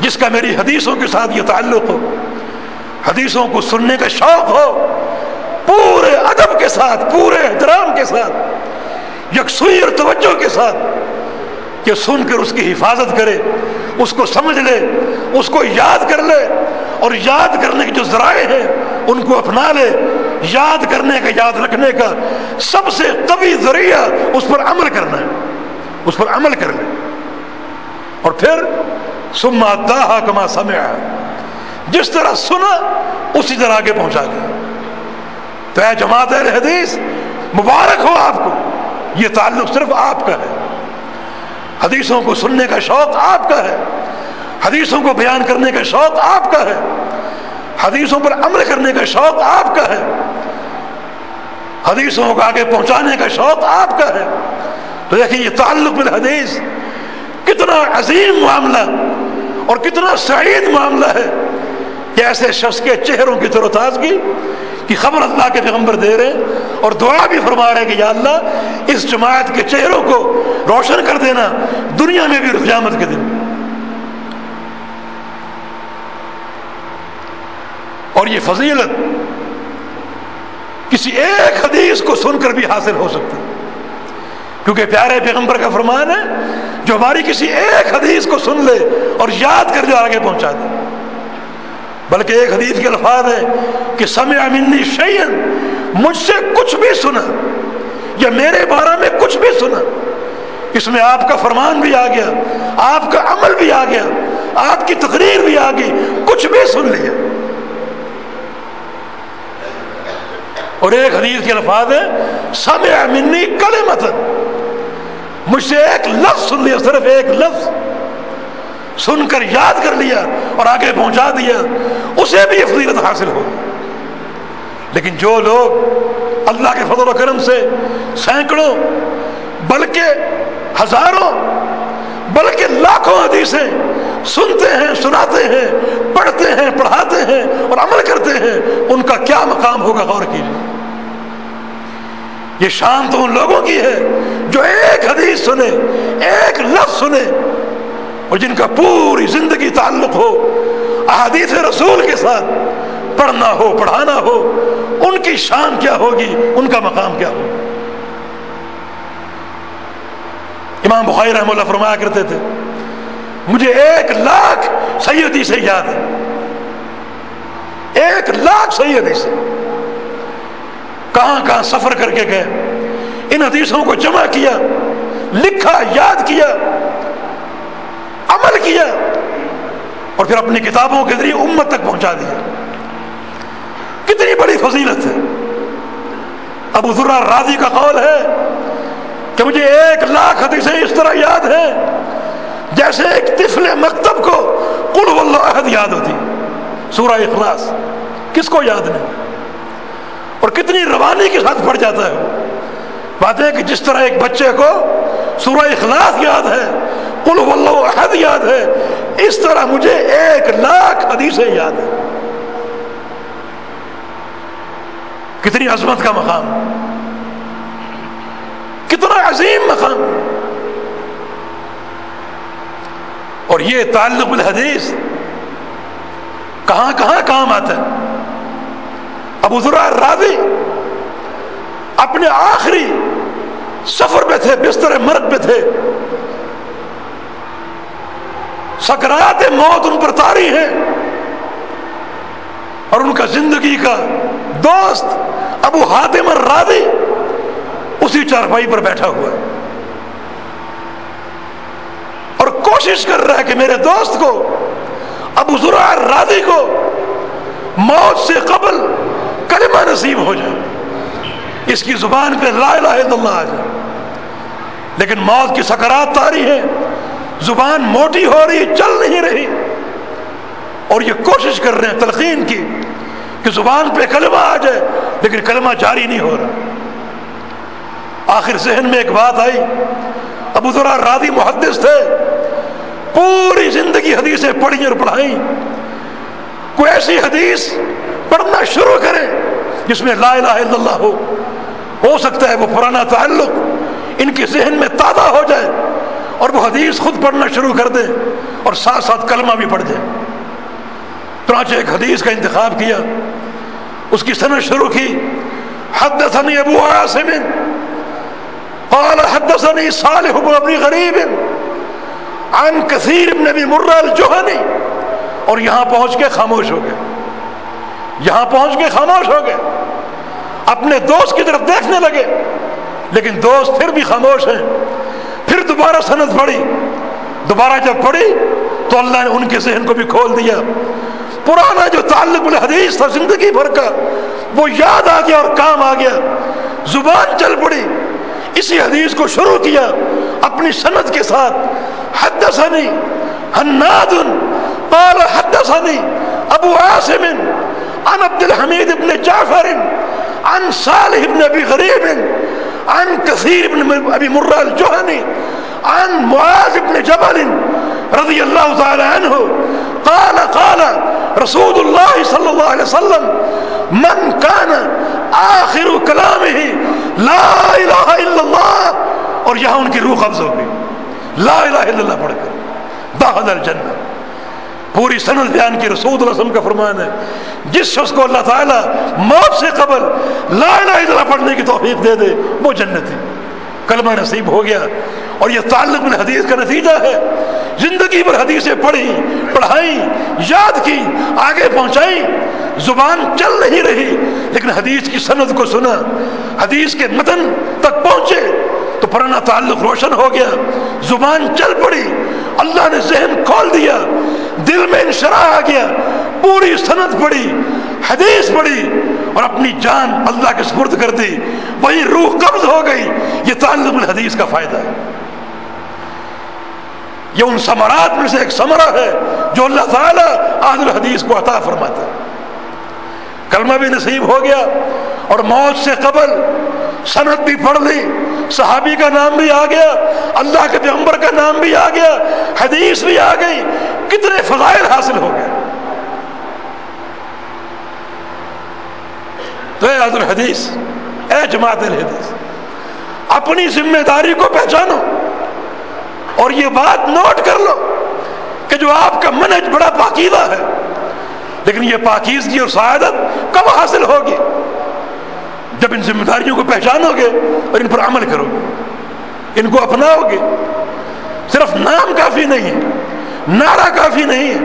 A: جس کا میری حدیثوں کے ساتھ یہ تعلق ہو، حدیثوں کو سننے کا شوق ہو، پورے ادب کے ساتھ، پورے احترام کے ساتھ یکسوئی اور توجہ کے ساتھ کہ سن کر اس کی حفاظت کرے، اس کو سمجھ لے، اس کو یاد کر لے اور یاد کرنے کے جو ذرائع ہیں، ان کو اپنا لے۔ یاد کرنے کا، یاد رکھنے کا سب سے قوی ذریعہ اس پر عمل کرنا ہے۔ اس پر عمل کر لے اور پھر سما داہا کما سمیا جس طرح سنا، اسی طرح آگے پہنچا دیا۔ تو اے جماعت حدیث، مبارک ہو آپ کو۔ یہ تعلق صرف آپ کا ہے۔ حدیثوں کو سننے کا شوق آپ کا ہے۔ حدیثوں کو بیان کرنے کا شوق آپ کا ہے۔ حدیثوں پر عمل کرنے کا شوق آپ کا ہے۔ حدیثوں کو آگے پہنچانے کا شوق آپ کا ہے۔ تو دیکھیں یہ تعلق بالحدیث، کتنا عظیم معاملہ اور کتنا سعید معاملہ ہے۔ کہ ایسے شخص کے چہروں کی طرح تازگی کی خبر اللہ کے پیغمبر دے رہے اور دعا بھی فرما رہے کہ یا اللہ اس جماعت کے چہروں کو روشن کر دینا دنیا میں بھی قیامت کے دن۔ اور یہ فضیلت کسی ایک حدیث کو سن کر بھی حاصل ہو سکتی۔ کیونکہ پیارے پیغمبر کا فرمان ہے، جو ہماری کسی ایک حدیث کو سن لے اور یاد کر جو آگے پہنچا دے۔ بلکہ ایک حدیث کے الفاظ ہے کہ سمع منی شعین مجھ سے کچھ بھی سنا، یا میرے بارے میں کچھ بھی سنا۔ اس میں آپ کا فرمان بھی آ گیا، آپ کا عمل بھی آ گیا، آپ کی تقریر بھی آ گئی، کچھ بھی سن لیا۔ اور ایک حدیث کے الفاظ ہے سمع منی کلے مجھ سے ایک لفظ سن لیا، صرف ایک لفظ۔ سن کر یاد کر لیا اور آگے پہنچا دیا، اسے بھی یہ فضیلت حاصل ہو۔ لیکن جو لوگ اللہ کے فضل و کرم سے سینکڑوں، بلکہ ہزاروں، بلکہ لاکھوں حدیثیں سنتے ہیں، سناتے ہیں، پڑھتے ہیں، پڑھاتے ہیں اور عمل کرتے ہیں، ان کا کیا مقام ہوگا غور کیجیے۔ یہ شان تو ان لوگوں کی ہے جو ایک حدیث سنے ایک لفظ سنے اور جن کا پوری زندگی تعلق ہو، احادیث رسول کے ساتھ پڑھنا ہو، پڑھانا ہو، ان کی شان کیا ہوگی، ان کا مقام کیا ہوگا؟ امام بخاری رحم اللہ فرمایا کرتے تھے، مجھے ایک لاکھ سیدی سے یاد ہے۔ ایک لاکھ سیدی سے۔ کہاں کہاں سفر کر کے گئے، ان حدیثوں کو جمع کیا، لکھا، یاد کیا۔ عمل کیا اور پھر اپنی کتابوں کے ذریعے امت تک پہنچا دیا۔ کتنی بڑی فضیلت ہے۔ ابو ذرا راضی کا قول ہے کہ مجھے ایک لاکھ حدیثیں اس طرح یاد ہیں جیسے ایک طفل مکتب کو قل واللہ عہد یاد ہوتی۔ سورہ اخلاص، کس کو یاد نہیں؟ اور کتنی روانی کے ساتھ پڑ جاتا ہے۔ بات ہے کہ جس طرح ایک بچے کو سورہ اخلاص یاد ہے قل واللہ عہد یاد ہے۔ اس طرح مجھے ایک لاکھ حدیثیں یاد ہیں۔ کتنی عظمت کا مقام۔ کتنا عظیم مقام۔ اور یہ تعلق الحدیث کہاں کہاں کام آتا ہے۔ ابو ذرا راضی اپنے آخری سفر پہ تھے، بستر مرد پہ تھے۔ سکرات موت ان پر تاری ہے اور ان کا زندگی کا دوست ابو حاتم الرادی اسی چارپائی پر بیٹھا ہوا ہے۔ اور کوشش کر رہا ہے کہ میرے دوست کو، ابو ذرا رادی کو موت سے قبل کلمہ نصیب ہو جائے۔ اس کی زبان پہ لا الہ الا اللہ آ جائے۔ لیکن موت کی سکرات تاری ہے۔ زبان موٹی ہو رہی چل نہیں رہی۔ اور یہ کوشش کر رہے ہیں تلقین کی کہ زبان پہ کلمہ آ جائے، لیکن کلمہ جاری نہیں ہو رہا۔ آخر ذہن میں ایک بات آئی، ابو ذرا رادی محدث تھے، پوری زندگی حدیثیں پڑھی اور پڑھائی کوئی ایسی حدیث پڑھنا شروع کرے جس میں لا الہ الا اللہ ہو ہو سکتا ہے وہ پرانا تعلق ان کے ذہن میں تازہ ہو جائے۔ اور وہ حدیث خود پڑھنا شروع کر دے اور ساتھ ساتھ کلمہ بھی پڑھ دے۔ چنانچہ ایک حدیث کا انتخاب کیا۔ اس کی صنعت شروع کی۔ حدثني ابو عاصم، قال حدثني صالح بن ابي غريب عن كثير بن ابي مره الجهني اور یہاں پہنچ کے خاموش ہو گئے۔ یہاں پہنچ کے خاموش ہو گئے۔ اپنے دوست کی طرف دیکھنے لگے، لیکن دوست پھر بھی خاموش ہیں۔ دوبارہ صنعت پڑی دوبارہ جب پڑھی تو اللہ نے ان کے ذہن کو بھی کھول دیا۔ پرانا جو تعلق الحدیث تھا، زندگی بھر کا، وہ یاد آ گیا اور کام آ گیا۔ زبان چل پڑی۔ اسی حدیث کو شروع کیا اپنی صنعت کے ساتھ۔ حدثنی حناد، قال حدثني ابو عاصم، عن عبد الحميد بن جعفر، عن صالح بن ابي غريب عن كثير بن ابي مرة الجهني عن معاذ بن جبل رضي الله تعالى عنه قال قال رسول الله صلى الله عليه وسلم، من كان آخر كلامه لا الہ الا اللہ، اور یہاں ان کی روح قبض ہو گئی، لا الہ الا اللہ پڑھ کر، داخل الجنہ۔ پوری سند بیان کی رسول اللہ علیہ وسلم کا فرمان ہے، جس شخص کو اللہ تعالیٰ موت سے قبل لا الہ الا اللہ پڑھنے کی توفیق دے دے، وہ جنت ہے کلمہ نصیب ہو گیا اور یہ تعلق میں حدیث کا نتیجہ ہے۔ زندگی پر حدیثیں پڑھی، پڑھائی، یاد کی، آگے پہنچائی، زبان چل نہیں رہی، لیکن حدیث کی سند کو سنا، حدیث کے متن تک پہنچے تو پرانا تعلق روشن ہو گیا۔ زبان چل پڑی، اللہ نے ذہن کھول دیا، دل میں انشرا آ گیا، پوری صنعت پڑی حدیث پڑی اور اپنی جان اللہ کے سپرد کر دی۔ وہی روح قبض ہو گئی۔ یہ تعلق الحدیث کا فائدہ ہے۔ یہ ان سمرات میں سے ایک سمرہ ہے جو اللہ تعالیٰ آج الحدیث کو عطا فرماتا ہے۔ کلمہ بھی نصیب ہو گیا اور موت سے قبل صنعت بھی پڑھ لی، صحابی کا نام بھی آ گیا، اللہ کے پیغمبر کا نام بھی آ گیا، حدیث بھی آ گئی۔ کتنے فضائل حاصل ہو گئے۔ تو اے حضر حدیث، اے جماعت الحدیث اپنی ذمہ داری کو پہچانو اور یہ بات نوٹ کر لو کہ جو آپ کا منج بڑا پاکیزہ ہے، لیکن یہ پاکیزگی اور سعادت کب حاصل ہوگی؟ جب ان ذمہ داریوں کو پہچانو گے اور ان پر عمل کرو گے ان کو اپناؤ گے صرف نام کافی نہیں ہے، نعرہ کافی نہیں ہے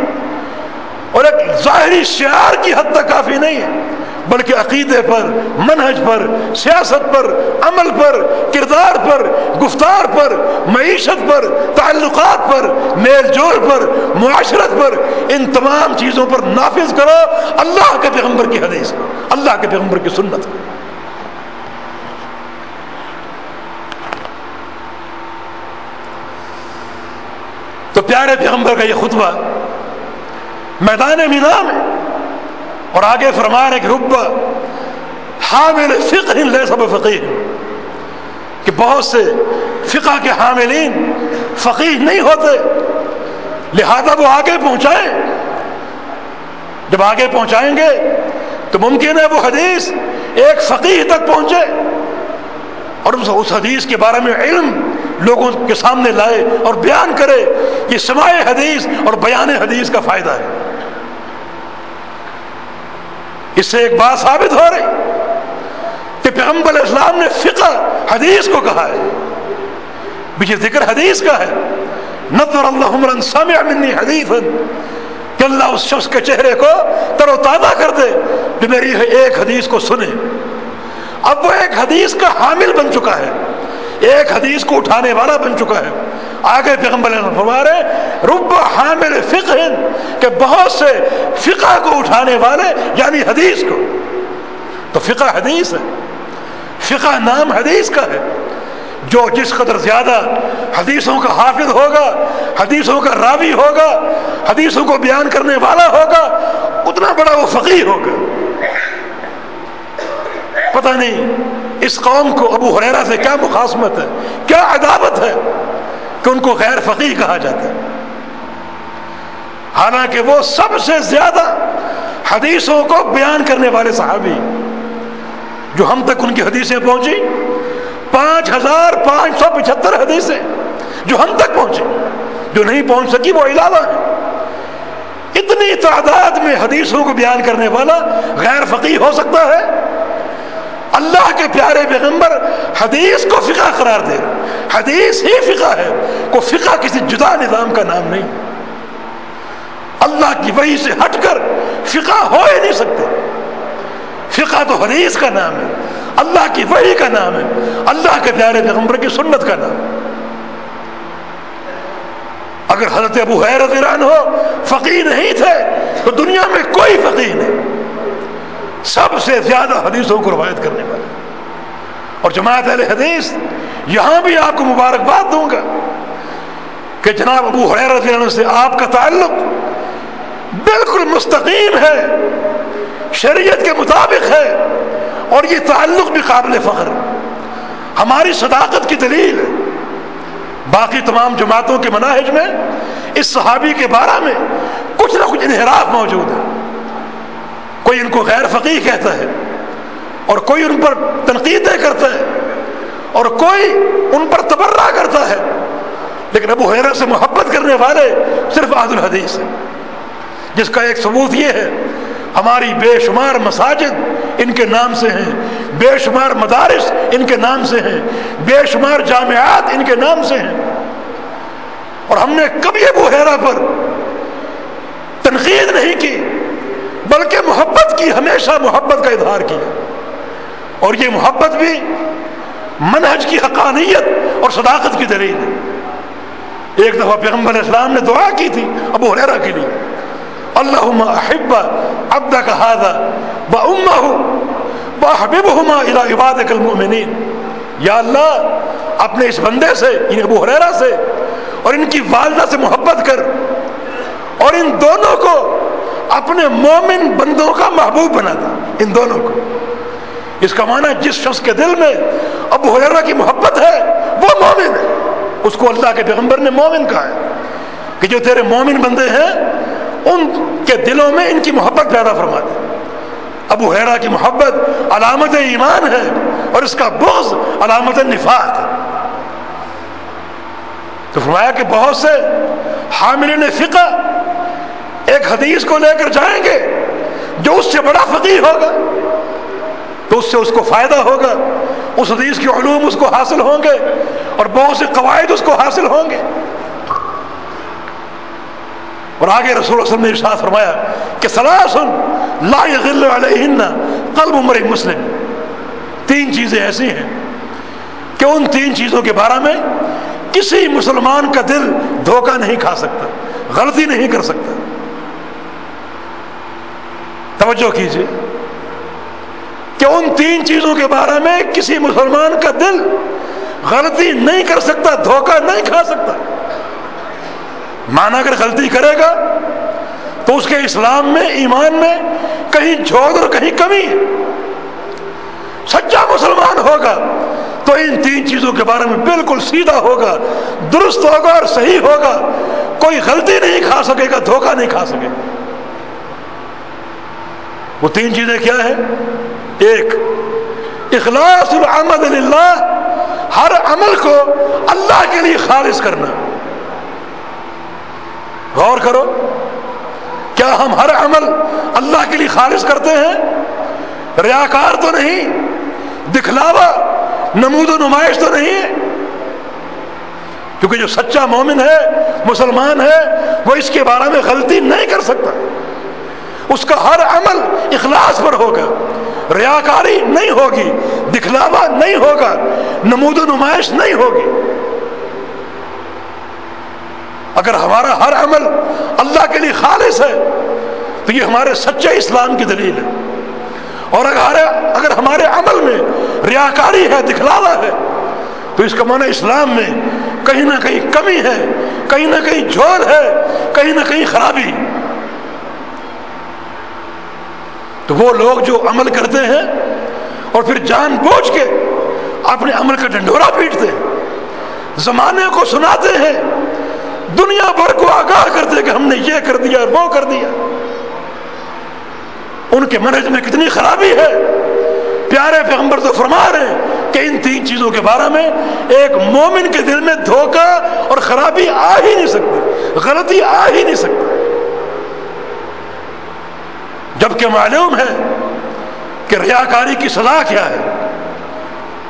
A: اور ایک ظاہری شعار کی حد تک کافی نہیں ہے۔ بلکہ عقیدے پر، منہج پر، سیاست پر، عمل پر، کردار پر، گفتار پر، معیشت پر، تعلقات پر، میل جول پر، معاشرت پر، ان تمام چیزوں پر نافذ کرو۔ اللہ کے پیغمبر کی حدیث، اللہ کے پیغمبر کی سنت۔ تو پیارے پیغمبر کا یہ خطبہ میدان مینا میں اور آگے فرما رہے کہ حامل فقہ لے سب فقیر کہ بہت سے فقہ کے حاملین فقیر نہیں ہوتے، لہذا وہ آگے پہنچائیں۔ جب آگے پہنچائیں گے تو ممکن ہے وہ حدیث ایک فقیر تک پہنچے۔ اور اس حدیث کے بارے میں علم لوگوں کے سامنے لائے اور بیان کرے، یہ سماع حدیث اور بیان حدیث کا فائدہ ہے۔ اس سے ایک بات ثابت ہو رہی کہ پیغمبر اسلام نے فقہ حدیث کو کہا ہے۔ یہ ذکر حدیث کا ہے۔ نظر اللہ سمع منی حدیث کہ اللہ اس شخص کے چہرے کو تر و تازہ کر دے۔ کہ میری ایک حدیث کو سنے۔ اب وہ ایک حدیث کا حامل بن چکا ہے۔ ایک حدیث کو اٹھانے والا بن چکا ہے۔ آگے پیغمبر فرما رہے رب حامل فقہ کہ بہت سے فقہ کو اٹھانے والے یعنی حدیث کو۔ تو فقہ حدیث ہے، فقہ نام حدیث کا ہے، جو جس قدر زیادہ حدیثوں کا حافظ ہوگا، حدیثوں کا راوی ہوگا، حدیثوں کو بیان کرنے والا ہوگا، اتنا بڑا وہ فقیر ہوگا۔ پتہ نہیں، اس قوم کو ابو حریرا سے کیا مخاصمت ہے، کیا عدابت ہے۔ کہ ان کو غیر فقیر کہا جاتا ہے۔ حالانکہ وہ سب سے زیادہ حدیثوں کو بیان کرنے والے صحابی جو ہم تک ان کی حدیثیں پہنچی پانچ ہزار پانچ سو پچہتر حدیثیں جو ہم تک پہنچی جو نہیں پہنچ سکی وہ علاوہ ہے اتنی تعداد میں حدیثوں کو بیان کرنے والا غیر فقیر ہو سکتا ہے۔ اللہ کے پیارے پیغمبر حدیث کو فقہ قرار دے۔ حدیث ہی فقہ ہے۔ کو فقہ کسی جدا نظام کا نام نہیں۔ اللہ کی وحی سے ہٹ کر فقہ ہو ہی نہیں سکتے۔ فقہ تو حدیث کا نام ہے۔ اللہ کی وحی کا نام ہے۔ اللہ کے پیارے پیغمبر کی سنت کا نام۔ اگر حضرت ابو حیرت ایران ہو فقیر نہیں تھے، تو دنیا میں کوئی فقیر نہیں۔ سب سے زیادہ حدیثوں کو روایت کرنے والے اور جماعت اہل حدیث، یہاں بھی آپ کو مبارکباد دوں گا کہ جناب ابو حیرت سے آپ کا تعلق بالکل مستقیم ہے، شریعت کے مطابق ہے، اور یہ تعلق بھی قابل فخر ہماری صداقت کی دلیل ہے۔ باقی تمام جماعتوں کے مناہج میں، اس صحابی کے بارے میں کچھ نہ کچھ انحراف موجود ہے۔ کوئی ان کو غیر فقیر کہتا ہے اور کوئی ان پر تنقیدیں کرتا ہے اور کوئی ان پر تبرہ کرتا ہے لیکن ابو حیرہ سے محبت کرنے والے صرف عاد الحدیث ہیں۔ جس کا ایک ثبوت یہ ہے، ہماری بے شمار مساجد ان کے نام سے ہیں، بے شمار مدارس ان کے نام سے ہیں، بے شمار جامعات ان کے نام سے ہیں۔ اور ہم نے کبھی ابو حیرا پر تنقید نہیں کی۔ بلکہ محبت کی، ہمیشہ محبت کا اظہار کیا۔ اور یہ محبت بھی منہج کی حقانیت اور صداقت کی دلیل ہے۔ ایک دفعہ پیغمبر اسلام نے دعا کی تھی، ابو حیرا کے لیے اللہ احب ابدا کا ہاضا ب اما ہوں حبیب ہما عباد المؤمنین۔ یا اللہ، اپنے اس بندے سے ان ابو حریرا سے اور ان کی والدہ سے محبت کر اور ان دونوں کو اپنے مومن بندوں کا محبوب بنا تھا ان دونوں کو۔ اس کا معنی جس شخص کے دل میں ابو حریرا کی محبت ہے، وہ مومن ہے۔ اس کو اللہ کے پیغمبر نے مومن کہا ہے کہ جو تیرے مومن بندے ہیں، ان کے دلوں میں ان کی محبت پیدا فرما دے۔ ابو حیرا کی محبت علامت ایمان ہے اور اس کا بغض علامت نفاق ہے۔ تو فرمایا کہ بہت سے حامل فقہ ایک حدیث کو لے کر جائیں گے جو اس سے بڑا فقیر ہوگا، تو اس سے اس کو فائدہ ہوگا، اس حدیث کے علوم اس کو حاصل ہوں گے اور بہت سے قواعد اس کو حاصل ہوں گے۔ اور آگے رسول اللہ وسلم نے ارشاد فرمایا کہ سلاسن لا يغل علیہن قلب عمر مسلم۔ تین چیزیں ایسی ہیں کہ ان تین چیزوں کے بارے میں کسی مسلمان کا دل دھوکہ نہیں کھا سکتا، غلطی نہیں کر سکتا۔ توجہ کیجیے کہ ان تین چیزوں کے بارے میں کسی مسلمان کا دل غلطی نہیں کر سکتا، دھوکہ نہیں کھا سکتا۔ مانا اگر غلطی کرے گا تو اس کے اسلام میں، ایمان میں کہیں جھوڑ اور کہیں کمی ہے۔ سچا مسلمان ہوگا تو ان تین چیزوں کے بارے میں بالکل سیدھا ہوگا، درست ہوگا اور صحیح ہوگا۔ کوئی غلطی نہیں کھا سکے گا، دھوکہ نہیں کھا سکے گا۔ وہ تین چیزیں کیا ہیں؟ ایک، اخلاص العمد اللہ ہر عمل کو اللہ کے لیے خالص کرنا۔ غور کرو، کیا ہم ہر عمل اللہ کے لیے خارج کرتے ہیں؟ ریاکار تو نہیں، دکھلاوا، نمود و نمائش تو نہیں۔ ہے کیونکہ جو سچا مومن ہے، مسلمان ہے، وہ اس کے بارے میں غلطی نہیں کر سکتا۔ اس کا ہر عمل اخلاص پر ہوگا۔ ریاکاری نہیں ہوگی، دکھلاوا نہیں ہوگا، نمود و نمائش نہیں ہوگی۔ اگر ہمارا ہر عمل اللہ کے لیے خالص ہے، تو یہ ہمارے سچے اسلام کی دلیل ہے۔ اور اگر اگر ہمارے عمل میں ریاکاری ہے، دکھلاوا ہے، تو اس کا معنی اسلام میں کہیں نہ کہیں کمی ہے، کہیں نہ کہیں جھول ہے، کہیں نہ کہیں خرابی۔ تو وہ لوگ جو عمل کرتے ہیں اور پھر جان بوجھ کے اپنے عمل کا ڈنڈورا پیٹتے ہیں، زمانے کو سناتے ہیں، دنیا بھر کو آگاہ کرتے کہ ہم نے یہ کر دیا وہ کر دیا۔ ان کے منج میں کتنی خرابی ہے۔ پیارے پیغمبر تو فرما رہے ہیں کہ ان تین چیزوں کے بارے میں ایک مومن کے دل میں دھوکہ اور خرابی آ ہی نہیں سکتی، غلطی آ ہی نہیں سکتی۔ جبکہ معلوم ہے کہ ریاکاری کی سزا کیا ہے۔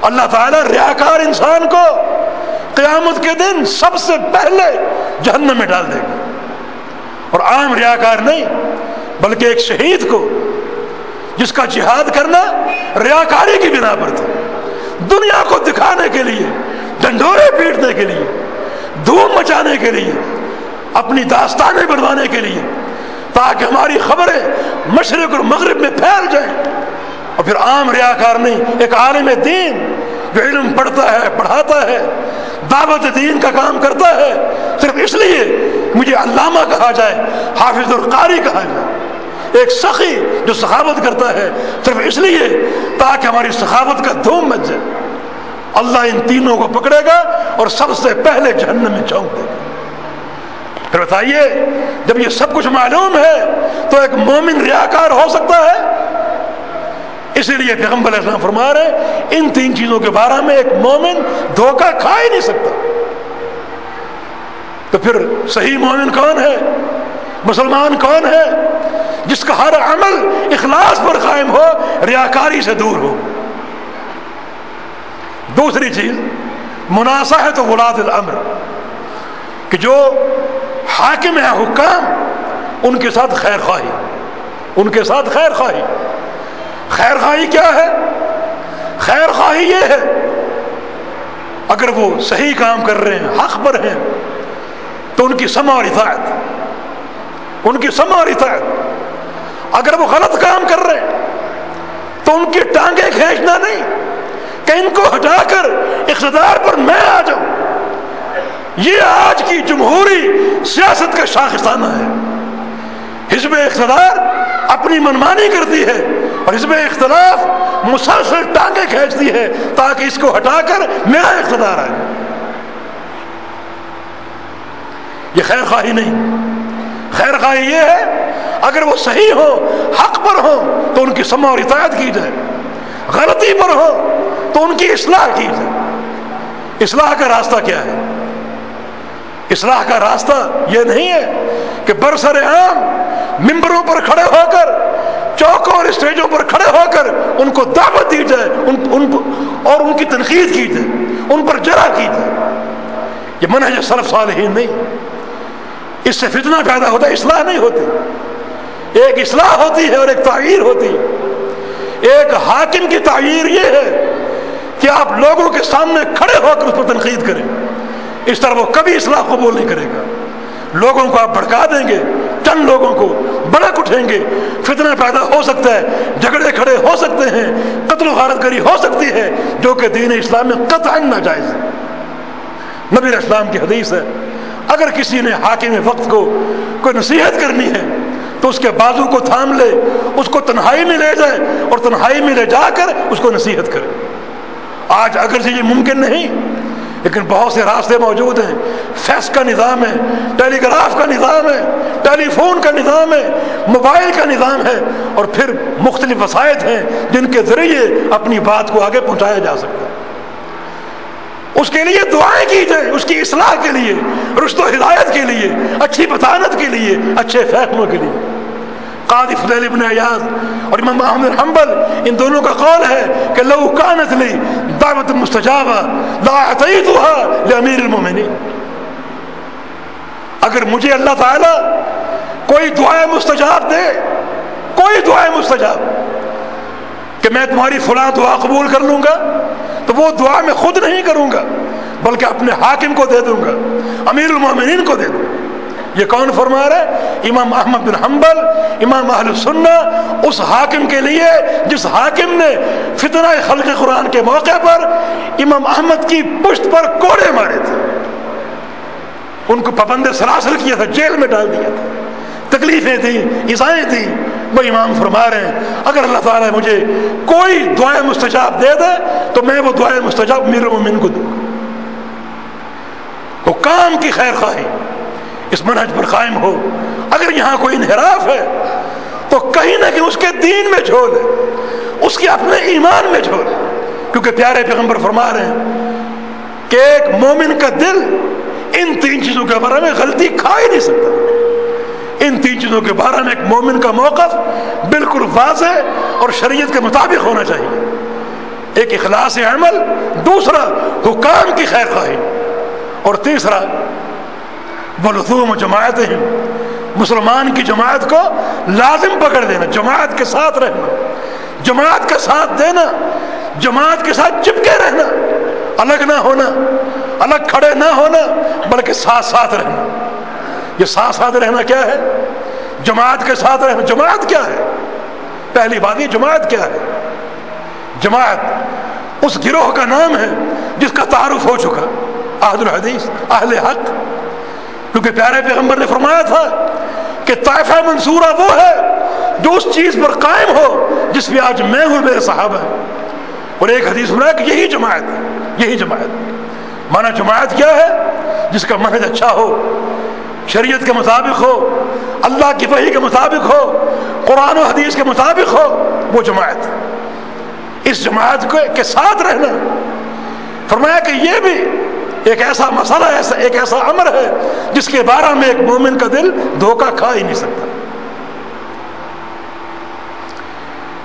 A: اللہ تعالیٰ ریاکار انسان کو قیامت کے دن سب سے پہلے جہنم میں ڈال دے گا۔ اور عام ریاکار نہیں، بلکہ ایک شہید کو، جس کا جہاد کرنا ریاکاری کی بنا پر تھا۔ دنیا کو دکھانے کے لیے، ڈنڈورے پیٹنے کے لیے، دھوم مچانے کے لیے، اپنی داستانیں بنوانے کے لیے تاکہ ہماری خبریں مشرق اور مغرب میں پھیل جائیں۔ اور پھر عام ریاکار نہیں، ایک عالم دین جو علم پڑھتا ہے، پڑھاتا ہے، دعوت دین کا کام کرتا ہے، صرف اس لیے مجھے علامہ کہا جائے، حافظ القاری کہا جائے۔ ایک سخی جو سخاوت کرتا ہے، صرف اس لیے تاکہ ہماری سخاوت کا دھوم مچ جائے۔ اللہ ان تینوں کو پکڑے گا اور سب سے پہلے جہنم میں چونک دے گا۔ پھر بتائیے، جب یہ سب کچھ معلوم ہے تو ایک مومن ریاکار ہو سکتا ہے؟ اسی لیے پیغمبر علیہ السلام فرما رہے ان تین چیزوں کے بارے میں ایک مومن دھوکہ کھا ہی نہیں سکتا۔ تو پھر صحیح مومن کون ہے؟ مسلمان کون ہے؟ جس کا ہر عمل اخلاص پر قائم ہو، ریاکاری سے دور ہو۔ دوسری چیز مناسب ہے تو ولاد الامر، کہ جو حاکم ہے حکام، ان کے ساتھ خیر خواہی ان کے ساتھ خیر خواہی خیر خواہی کیا ہے؟ خیر خواہی یہ ہے، اگر وہ صحیح کام کر رہے ہیں، حق پر ہیں، تو ان کی سما اور اطاعت۔ ان کی سما اور اطاعت۔ اگر وہ غلط کام کر رہے ہیں، تو ان کی ٹانگیں کھینچنا نہیں، کہ ان کو ہٹا کر اقتدار پر میں آ جاؤں۔ یہ آج کی جمہوری سیاست کا شاخستانہ ہے۔ حزب اقتدار اپنی منمانی کرتی ہے اور اس میں اختلاف مسلسل ٹانگیں کھینچتی ہے تاکہ اس کو ہٹا کر میرا اقتدار آئے۔ یہ خیر خواہی نہیں۔ خیر خواہی یہ ہے، اگر وہ صحیح ہو، حق پر ہو، تو ان کی سما اور اطاعت کی جائے۔ غلطی پر ہو، تو ان کی اصلاح کی جائے۔ اصلاح کا راستہ کیا ہے؟ اصلاح کا راستہ یہ نہیں ہے کہ برسر عام ممبروں پر کھڑے ہو کر، چوکوں اور اسٹیجوں پر کھڑے ہو کر ان کو دعوت دی جائے، ان ان اور ان کی تنقید کی جائے، ان پر جرا کی جائے۔ یہ منہج صرف صالحین نہیں۔ اس سے فتنہ پیدا ہوتا ہے، اصلاح نہیں ہوتی۔ ایک اصلاح ہوتی ہے اور ایک تعیر ہوتی ہے۔ ایک حاکم کی تعیر یہ ہے کہ آپ لوگوں کے سامنے کھڑے ہو کر اس پر تنقید کریں۔ اس طرح وہ کبھی اصلاح قبول نہیں کرے گا۔ لوگوں کو آپ بھڑکا دیں گے، چند لوگوں کو بڑک اٹھیں گے۔ فتنہ پیدا ہو سکتا ہے، جھگڑے کھڑے ہو سکتے ہیں، قتل و غارت گری ہو سکتی ہے، جو کہ دین اسلام میں قطعا ناجائز ہے۔ نبی اسلام کی حدیث ہے، اگر کسی نے حاکم وقت کو کوئی نصیحت کرنی ہے، تو اس کے بازو کو تھام لے، اس کو تنہائی میں لے جائے اور تنہائی میں لے جا کر اس کو نصیحت کرے۔ آج اگر یہ ممکن نہیں لیکن بہت سے راستے موجود ہیں۔ فیس کا نظام ہے ٹیلی گراف کا نظام ہے ٹیلی فون کا نظام ہے، موبائل کا نظام ہے۔ اور پھر مختلف وسائط ہیں جن کے ذریعے اپنی بات کو آگے پہنچایا جا سکتا ہے۔ اس کے لیے دعائیں کی جائیں، اس کی اصلاح کے لیے رشت و ہدایت کے لیے، اچھی بطانت کے لیے، اچھے فیصلوں کے لیے۔ قاضی فضیل ابن ایاز اور امام احمد حنبل، ان دونوں کا قول ہے کہ لو کانت لی دعوت مستجابہ، لا اعطیتها لامیر المومنین۔ اگر مجھے اللہ تعالی کوئی دعائیں مستجاب دے، کوئی دعائیں مستجاب کہ میں تمہاری فلاں دعا قبول کر لوں گا، تو وہ دعا میں خود نہیں کروں گا، بلکہ اپنے حاکم کو دے دوں گا، امیر المومنین کو دے دوں۔ گا یہ کون فرما رہا ہے؟ امام احمد بن حنبل، امام اہل سننا اس حاکم کے لیے جس حاکم نے فتنہ خلق قرآن کے موقع پر امام احمد کی پشت پر کوڑے مارے تھے۔ ان کو پابند سراسل کیا تھا، جیل میں ڈال دیا تھا۔ تکلیفیں تھیں عیسائیں تھیں۔ وہ امام فرما رہے ہیں، اگر اللہ تعالیٰ مجھے کوئی دعائیں مستجاب دے دے، تو میں وہ دعائیں مستجاب میرے مومن کو دوں۔ وہ کام کی خیر خواہی اس منہج پر قائم ہو۔ اگر یہاں کوئی انحراف ہے، تو کہیں نہ کہیں اس کے دین میں جھول ہے، اس کے اپنے ایمان میں جھول ہے۔ کیونکہ پیارے پیغمبر فرما رہے ہیں کہ ایک مومن کا دل ان تین چیزوں کے بارے میں غلطی کھا ہی نہیں سکتا۔ ان تین چیزوں کے بارے میں ایک مومن کا موقف بالکل واضح اور شریعت کے مطابق ہونا چاہیے۔ ایک اخلاص عمل، دوسرا حکام کی خیر خواہی، اور تیسرا و جماعت ہیں مسلمان کی جماعت کو لازم پکڑ دینا، جماعت کے ساتھ رہنا، جماعت کا ساتھ دینا، جماعت کے ساتھ چپکے رہنا، الگ نہ ہونا، الگ کھڑے نہ ہونا، بلکہ ساتھ ساتھ رہنا۔ یہ ساتھ ساتھ رہنا کیا ہے؟ جماعت کے ساتھ رہنا۔ جماعت کیا ہے؟ پہلی بات یہ جماعت کیا ہے؟ جماعت اس گروہ کا نام ہے جس کا تعارف ہو چکا۔ عہد الحدیث، اہل حق کیونکہ پیارے پیغمبر نے فرمایا تھا کہ طائفہ منصورہ وہ ہے جو اس چیز پر قائم ہو جس پہ آج میں ہوں، میرے صحابہ اور ایک حدیث میں کہ یہی جماعت ہے، یہی جماعت مانا جماعت کیا ہے؟ جس کا منحج اچھا ہو، شریعت کے مطابق ہو، اللہ کی وحی کے مطابق ہو، قرآن و حدیث کے مطابق ہو، وہ جماعت اس جماعت کے ساتھ رہنا۔ فرمایا کہ یہ بھی ایک ایسا مسئلہ ایسا ایک ایسا امر ہے جس کے بارے میں ایک مومن کا دل دھوکہ کھا ہی نہیں سکتا۔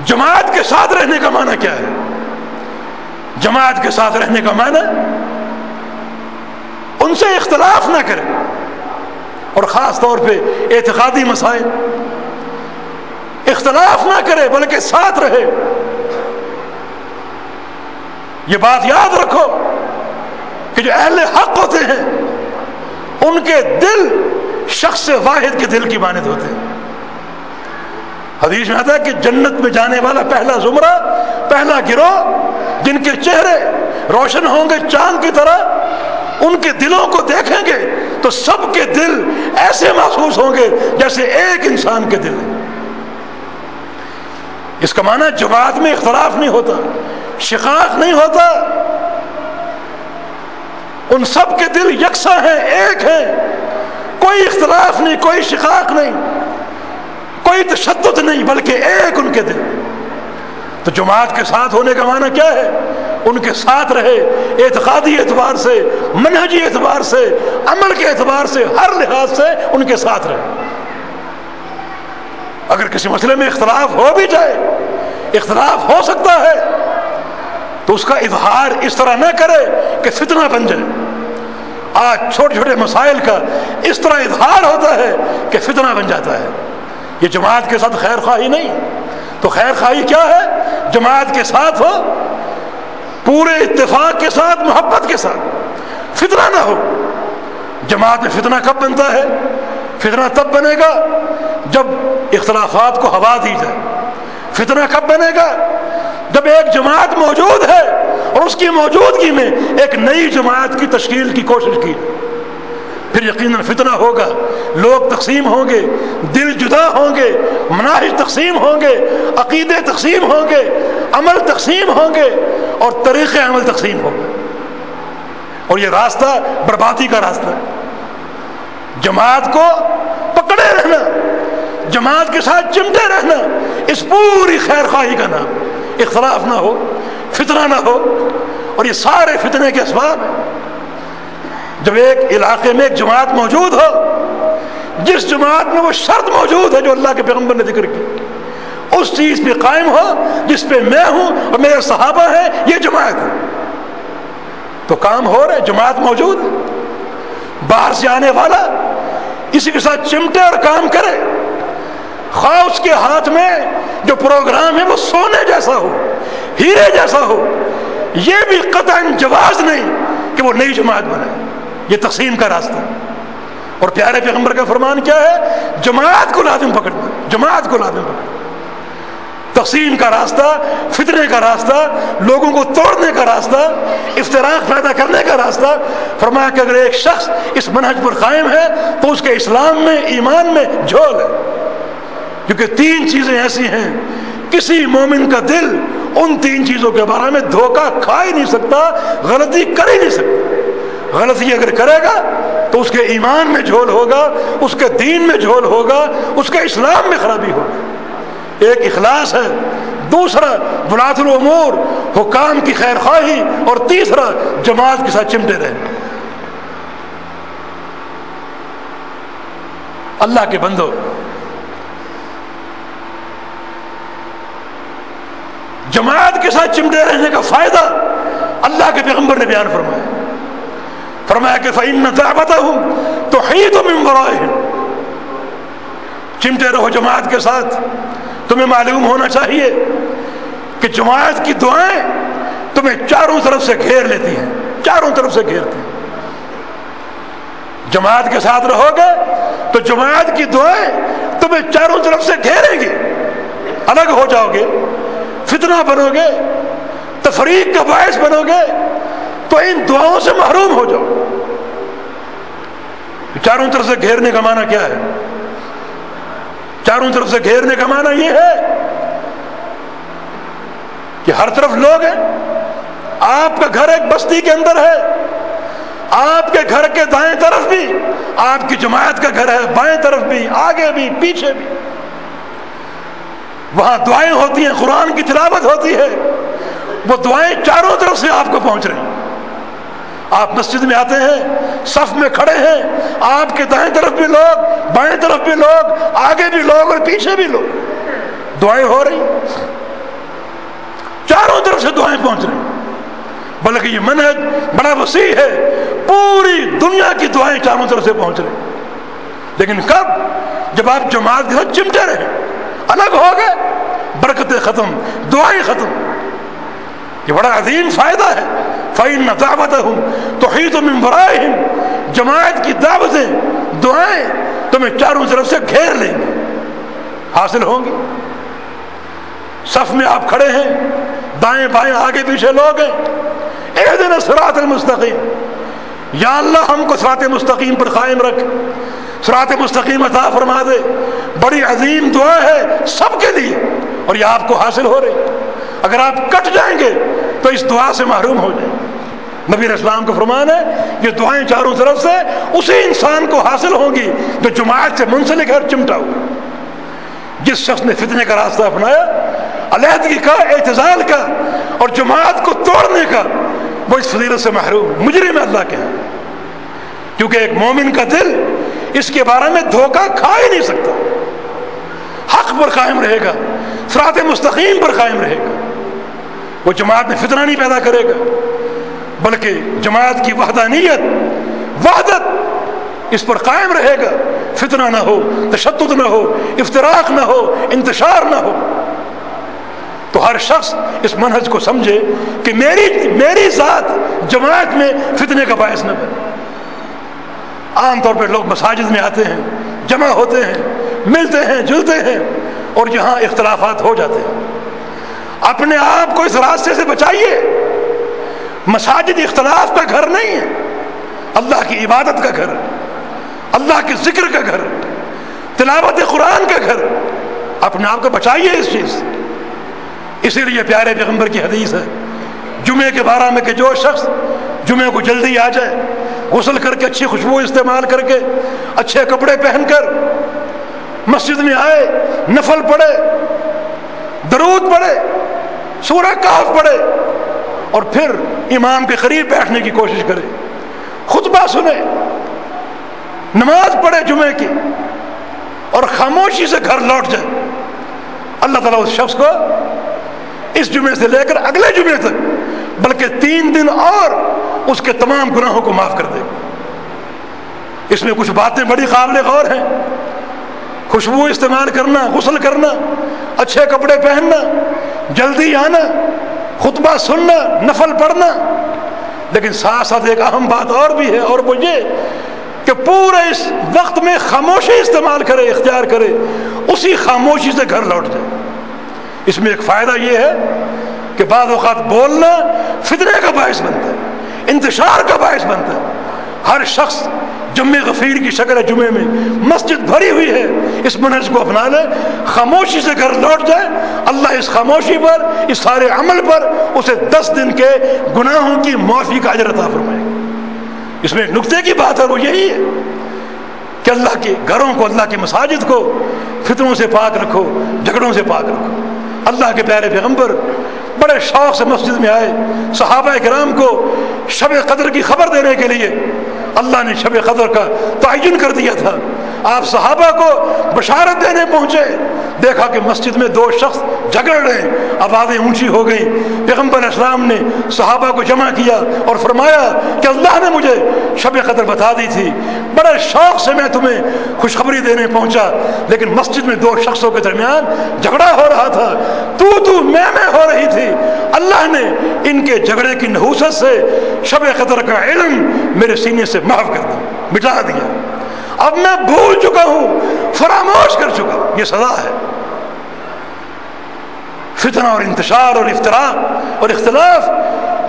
A: جماعت کے ساتھ رہنے کا معنی کیا ہے؟ جماعت کے ساتھ رہنے کا معنی ان سے اختلاف نہ کرے اور خاص طور پہ اعتقادی مسائل۔ اختلاف نہ کرے، بلکہ ساتھ رہے۔ یہ بات یاد رکھو کہ جو اہل حق ہوتے ہیں، ان کے دل شخص واحد کے دل کی مانند ہوتے ہیں۔ حدیث میں آتا ہے کہ جنت میں جانے والا پہلا زمرہ، پہلا گروہ، جن کے چہرے روشن ہوں گے چاند کی طرح، ان کے دلوں کو دیکھیں گے تو سب کے دل ایسے محسوس ہوں گے جیسے ایک انسان کے دل اس کا معنی جماعت میں اختلاف نہیں ہوتا، شقاق نہیں ہوتا ان سب کے دل یکساں ہیں، ایک ہے کوئی اختلاف نہیں، کوئی شقاق نہیں، کوئی تشدد نہیں، بلکہ ایک ان کے دل۔ تو جماعت کے ساتھ ہونے کا معنی کیا ہے؟ ان کے ساتھ رہے، اعتقادی اعتبار سے، منہجی اعتبار سے، عمل کے اعتبار سے، ہر لحاظ سے ان کے ساتھ رہے۔ اگر کسی مسئلے میں اختلاف ہو بھی جائے، اختلاف ہو سکتا ہے تو اس کا اظہار اس طرح نہ کرے کہ فتنہ بن جائے۔ آج چھوٹے چھوٹے مسائل کا اس طرح اظہار ہوتا ہے کہ فتنہ بن جاتا ہے۔ یہ جماعت کے ساتھ خیر خواہی نہیں۔ تو خیر خواہی کیا ہے؟ جماعت کے ساتھ ہو، پورے اتفاق کے ساتھ، محبت کے ساتھ۔ فتنہ نہ ہو۔ جماعت میں فتنہ کب بنتا ہے؟ فتنہ تب بنے گا جب اختلافات کو ہوا دی جائے۔ فتنہ کب بنے گا؟ جب ایک جماعت موجود ہے اور اس کی موجودگی میں ایک نئی جماعت کی تشکیل کی کوشش کی، پھر یقیناً فتنہ ہوگا، لوگ تقسیم ہوں گے، دل جدا ہوں گے، مناہج تقسیم ہوں گے، عقیدے تقسیم ہوں گے، عمل تقسیم ہوں گے اور طریقے عمل تقسیم ہوں گے اور یہ راستہ بربادی کا راستہ ہے۔ جماعت کو پکڑے رہنا، جماعت کے ساتھ چمٹے رہنا، اس پوری خیر خواہی کا نام اختلاف نہ ہو، فتنہ نہ ہو، اور یہ سارے فتنے کے اسباب ہیں۔ جب ایک علاقے میں ایک جماعت موجود ہو، جس جماعت میں وہ شرط موجود ہے جو اللہ کے پیغمبر نے ذکر کی، اس چیز پہ قائم ہو جس پہ میں ہوں اور میرے صحابہ ہیں، یہ جماعت ہے۔ تو کام ہو رہا ہے جماعت موجود، باہر سے آنے والا، اسی کے ساتھ چمٹے اور کام کرے۔ خواہ اس کے ہاتھ میں جو پروگرام ہے وہ سونے جیسا ہو، ہیرے جیسا ہو، یہ بھی قطع جواز نہیں کہ وہ نئی جماعت بنے یہ تقسیم کا راستہ اور پیارے پیغمبر کا فرمان کیا ہے؟ جماعت کو لازم پکڑنا، جماعت کو لازم پکڑنا۔ تقسیم کا راستہ فطرے کا راستہ، لوگوں کو توڑنے کا راستہ افطراک پیدا کرنے کا راستہ۔ فرمایا کہ اگر ایک شخص اس منہج پر قائم ہے تو اس کے اسلام میں، ایمان میں جھول ہے۔ کیونکہ تین چیزیں ایسی ہیں، کسی مومن کا دل ان تین چیزوں کے بارے میں دھوکہ کھا ہی نہیں سکتا، غلطی کر ہی نہیں سکتا۔ غلطی اگر کرے گا تو اس کے ایمان میں جھول ہوگا، اس کے دین میں جھول ہوگا، اس کے اسلام میں خرابی ہوگی ایک اخلاص ہے، دوسرا بلاد العمور حکام کی خیر خواہی اور تیسرا جماعت کے ساتھ چمٹے رہے اللہ کے بندو جماعت کے ساتھ چمٹے رہنے کا فائدہ اللہ کے پیغمبر نے بیان فرمایا۔ فرمایا کہ فعین دعوت ہوں تو ہی چمٹے رہو جماعت کے ساتھ۔ تمہیں معلوم ہونا چاہیے کہ جماعت کی دعائیں تمہیں چاروں طرف سے گھیر لیتی ہیں۔ چاروں طرف سے گھیرتی ہیں۔ جماعت کے ساتھ رہو گے تو جماعت کی دعائیں تمہیں چاروں طرف سے گھیریں گی۔ الگ ہو جاؤ گے۔ فتنہ بنو گے، تفریق کا باعث بنو گے، تو ان دعاؤں سے محروم ہو جاؤ۔ چاروں طرف سے گھیرنے کا معنی کیا ہے؟ چاروں طرف سے گھیرنے کا معنی یہ ہے کہ ہر طرف لوگ ہیں۔ آپ کا گھر ایک بستی کے اندر ہے، آپ کے گھر کے دائیں طرف بھی، آپ کی جماعت کا گھر ہے، بائیں طرف بھی، آگے بھی، پیچھے بھی۔ وہاں دعائیں ہوتی ہیں، قرآن کی تلاوت ہوتی ہے۔ وہ دعائیں چاروں طرف سے آپ کو پہنچ رہی ہیں۔ آپ مسجد میں آتے ہیں، صف میں کھڑے ہیں۔ آپ کے دائیں طرف بھی لوگ، بائیں طرف بھی لوگ، آگے بھی لوگ اور پیچھے بھی لوگ۔ دعائیں ہو رہی چاروں طرف سے دعائیں پہنچ رہی بلکہ یہ منہج بڑا وسیع ہے۔ پوری دنیا کی دعائیں چاروں طرف سے پہنچ رہی لیکن کب؟ جب آپ جماعت کے ساتھ چمٹے رہے الگ ہو گئے۔ برکتیں ختم، دعائیں ختم۔ یہ بڑا عظیم فائدہ ہے۔ فعین دعوت ہوں تو ہی تم برائے جماعت کی دعوتیں، دعائیں تمہیں چاروں طرف سے گھیر لیں گے حاصل ہوں گی۔ صف میں آپ کھڑے ہیں۔ دائیں بائیں آگے پیچھے لوگ ہیں۔ ایک دن سرات المستقیم۔ یا اللہ ہم کو سرات مستقیم پر قائم رکھ۔ سرات مستقیم عطا فرما دے۔ بڑی عظیم دعا ہے سب کے لیے اور یہ آپ کو حاصل ہو رہی۔ اگر آپ کٹ جائیں گے تو اس دعا سے محروم ہو جائیں۔ نبی اسلام کا فرمان ہے، یہ دعائیں چاروں طرف سے اسی انسان کو حاصل ہوں گی جو جماعت سے منسلک ہے اور چمٹا ہوا جس شخص نے فتنے کا راستہ اپنایا، علیحدگی کا، اعتزال کا اور جماعت کو توڑنے کا، وہ اس فضیلت سے محروم، مجرم اللہ کے ہیں کیونکہ ایک مومن کا دل اس کے بارے میں دھوکہ کھا ہی نہیں سکتا۔ حق پر قائم رہے گا فرات مستقیم پر قائم رہے گا۔ وہ جماعت میں فتنہ نہیں پیدا کرے گا، بلکہ جماعت کی وحدانیت، وحدت اس پر قائم رہے گا۔ فتنہ نہ ہو، تشدد نہ ہو افطراک نہ ہو، انتشار نہ ہو۔ تو ہر شخص اس منہج کو سمجھے کہ میری میری ذات جماعت میں فتنے کا باعث نہ بنے۔ عام طور پہ لوگ مساجد میں آتے ہیں، جمع ہوتے ہیں، ملتے ہیں، جلتے ہیں اور یہاں اختلافات ہو جاتے ہیں۔ اپنے آپ کو اس راستے سے بچائیے۔ مساجد اختلاف کا گھر نہیں ہے۔ اللہ کی عبادت کا گھر، اللہ کے ذکر کا گھر، تلاوت قرآن کا گھر۔ اپنے آپ کو بچائیے اس چیز سے۔ اسی لیے پیارے پیغمبر کی حدیث ہے، جمعے کے بارہ میں کہ جو شخص جمعے کو جلدی آ جائے غسل کر کے اچھی خوشبو استعمال کر کے اچھے کپڑے پہن کر مسجد میں آئے، نفل پڑے درود پڑے سورہ کاف پڑے اور پھر امام کے قریب بیٹھنے کی کوشش کرے، خطبہ سنے، نماز پڑھے جمعے کی، اور خاموشی سے گھر لوٹ جائے۔ اللہ تعالیٰ اس شخص کو اس جمعے سے لے کر اگلے جمعے تک، بلکہ تین دن اور اس کے تمام گناہوں کو معاف کر دے اس میں کچھ باتیں بڑی قابل غور ہیں خوشبو استعمال کرنا، غسل کرنا، اچھے کپڑے پہننا، جلدی آنا، خطبہ سننا، نفل پڑھنا۔ لیکن ساتھ ساتھ ایک اہم بات اور بھی ہے اور وہ یہ کہ پورے اس وقت میں خاموشی استعمال کرے، اختیار کرے، اسی خاموشی سے گھر لوٹ جائے۔ اس میں ایک فائدہ یہ ہے کہ بعض اوقات بولنا فتنے کا باعث بنتا ہے۔ انتشار کا باعث بنتا ہے۔ ہر شخص جمع غفیر کی شکل ہے جمعے میں مسجد بھری ہوئی ہے۔ اس منحص کو اپنا لے خاموشی سے گھر لوٹ جائے۔ اللہ اس خاموشی پر، اس سارے عمل پر اسے دس دن کے گناہوں کی معافی کا عطا فرمائے۔ اس میں ایک نقطے کی بات ہے، وہ یہی ہے کہ اللہ کے گھروں کو، اللہ کی مساجد کو فطروں سے پاک رکھو، جھگڑوں سے پاک رکھو۔ اللہ کے پیارے پیغمبر بڑے شوق سے مسجد میں آئے صحابہ کرام کو شب قدر کی خبر دینے کے لیے اللہ نے شب قدر کا تعین کر دیا تھا۔ آپ صحابہ کو بشارت دینے پہنچے، دیکھا کہ مسجد میں دو شخص جھگڑ رہے آوازیں اونچی ہو گئی پیغمبر اسلام نے صحابہ کو جمع کیا اور فرمایا کہ اللہ نے مجھے شب قدر بتا دی تھی۔ بڑے شوق سے میں تمہیں خوشخبری دینے پہنچا، لیکن مسجد میں دو شخصوں کے درمیان جھگڑا ہو رہا تھا۔ تو تو میں میں ہو رہی تھی۔ اللہ نے ان کے جھگڑے کی نحوست سے شب قدر کا علم میرے سینے سے معاف کر دیا، مٹا دیا۔ اب میں بھول چکا ہوں، فراموش کر چکا یہ سزا ہے۔ فتنہ اور انتشار اور افطراک اور اختلاف،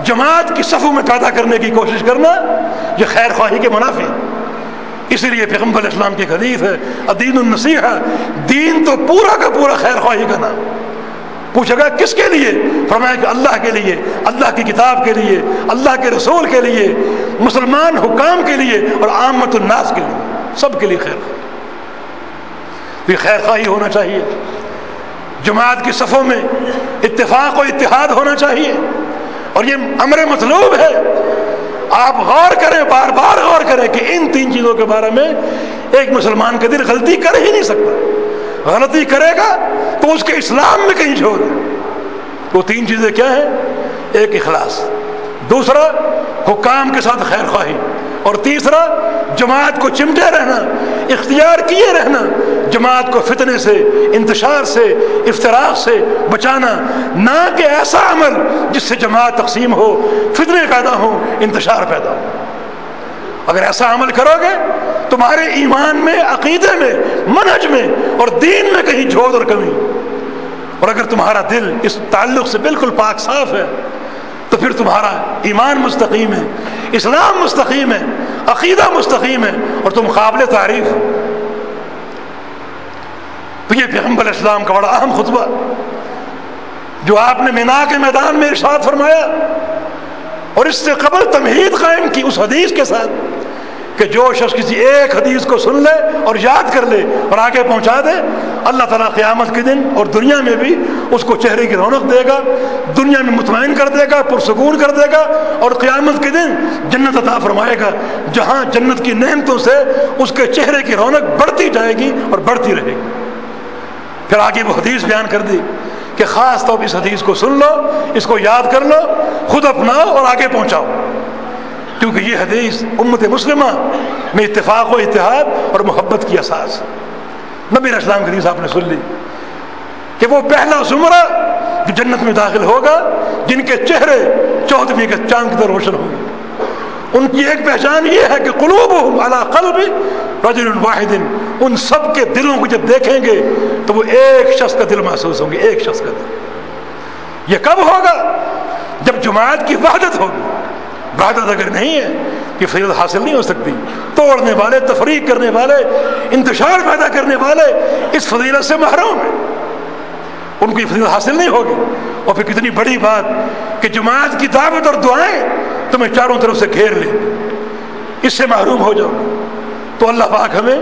A: جماعت کی صفوں میں پیدا کرنے کی کوشش کرنا یہ خیر خواہی کے منافع اسی لیے پیغمبر اسلام کی حدیث ہے ادین النصیحہ دین تو پورا کا پورا خیر خواہی کا نام۔ پوچھے گا کس کے لیے؟ فرمایا کہ اللہ کے لیے، اللہ کی کتاب کے لیے، اللہ کے رسول کے لیے، مسلمان حکام کے لیے اور عامت الناس کے لیے۔ سب کے لیے خیر خواہ۔ خیر خواہی ہونا چاہیے۔ جماعت کی صفوں میں اتفاق و اتحاد ہونا چاہیے۔ اور یہ امر مطلوب ہے۔ آپ غور کریں، بار بار غور کریں کہ ان تین چیزوں کے بارے میں ایک مسلمان کا دل غلطی کر ہی نہیں سکتا۔ غلطی کرے گا تو اس کے اسلام میں کہیں چھوڑ وہ تین چیزیں کیا ہیں؟ ایک اخلاص۔ دوسرا، حکام کے ساتھ خیر خواہی۔ اور تیسرا، جماعت کو چمٹے رہنا، اختیار کیے رہنا، جماعت کو فتنے سے، انتشار سے افطراک سے بچانا، نہ کہ ایسا عمل جس سے جماعت تقسیم ہو، فتنے پیدا ہوں، انتشار پیدا ہو۔ اگر ایسا عمل کرو گے، تمہارے ایمان میں، عقیدے میں، منہج میں اور دین میں کہیں جھوڑ اور کمی۔ اور اگر تمہارا دل اس تعلق سے بالکل پاک صاف ہے، تو پھر تمہارا ایمان مستقیم ہے۔ اسلام مستقیم ہے، عقیدہ مستقیم ہے، اور تم قابل تعریف۔ تو یہ پیغمبر اسلام کا بڑا اہم خطبہ۔ جو آپ نے مینا کے میدان میں ارشاد فرمایا، اور اس سے قبل تمہید قائم کی اس حدیث کے ساتھ۔ کہ جو شخص کسی ایک حدیث کو سن لے اور یاد کر لے اور آگے پہنچا دے، اللہ تعالیٰ قیامت کے دن اور دنیا میں بھی اس کو چہرے کی رونق دے گا، دنیا میں مطمئن کر دے گا، پرسکون کر دے گا اور قیامت کے دن جنت عطا فرمائے گا۔ جہاں جنت کی نعمتوں سے اس کے چہرے کی رونق بڑھتی جائے گی اور بڑھتی رہے گی۔ پھر آگے وہ حدیث بیان کر دی کہ خاص طور اس حدیث کو سن لو، اس کو یاد کر لو، خود اپناؤ اور آگے پہنچاؤ۔ کیونکہ یہ حدیث امت مسلمہ میں اتفاق و اتحاد اور محبت کی اساس۔ نبی اسلام کی حدیث آپ نے سن لی کہ وہ پہلا زمرہ جو جنت میں داخل ہوگا، جن کے چہرے چودھویں کے چاند کی طرح روشن ہوں گے۔ ان کی ایک پہچان یہ ہے کہ قلوب اعلیٰ قلب رجل واحد۔ ان سب کے دلوں کو جب دیکھیں گے تو وہ ایک شخص کا دل محسوس ہوں گے، ایک شخص کا دل۔ یہ کب ہوگا؟ جب جماعت کی وحدت ہوگی۔ وحدت اگر نہیں ہے کہ فضیلت حاصل نہیں ہو سکتی، توڑنے والے، تفریق کرنے والے، انتشار پیدا کرنے والے اس فضیلت سے محروم ہیں۔ ان کو یہ فضیلت حاصل نہیں ہوگی۔ اور پھر کتنی بڑی بات کہ جماعت کی دعوت اور دعائیں تمہیں چاروں طرف سے گھیر لیں۔ اس سے محروم ہو جاؤ۔ تو اللہ پاک ہمیں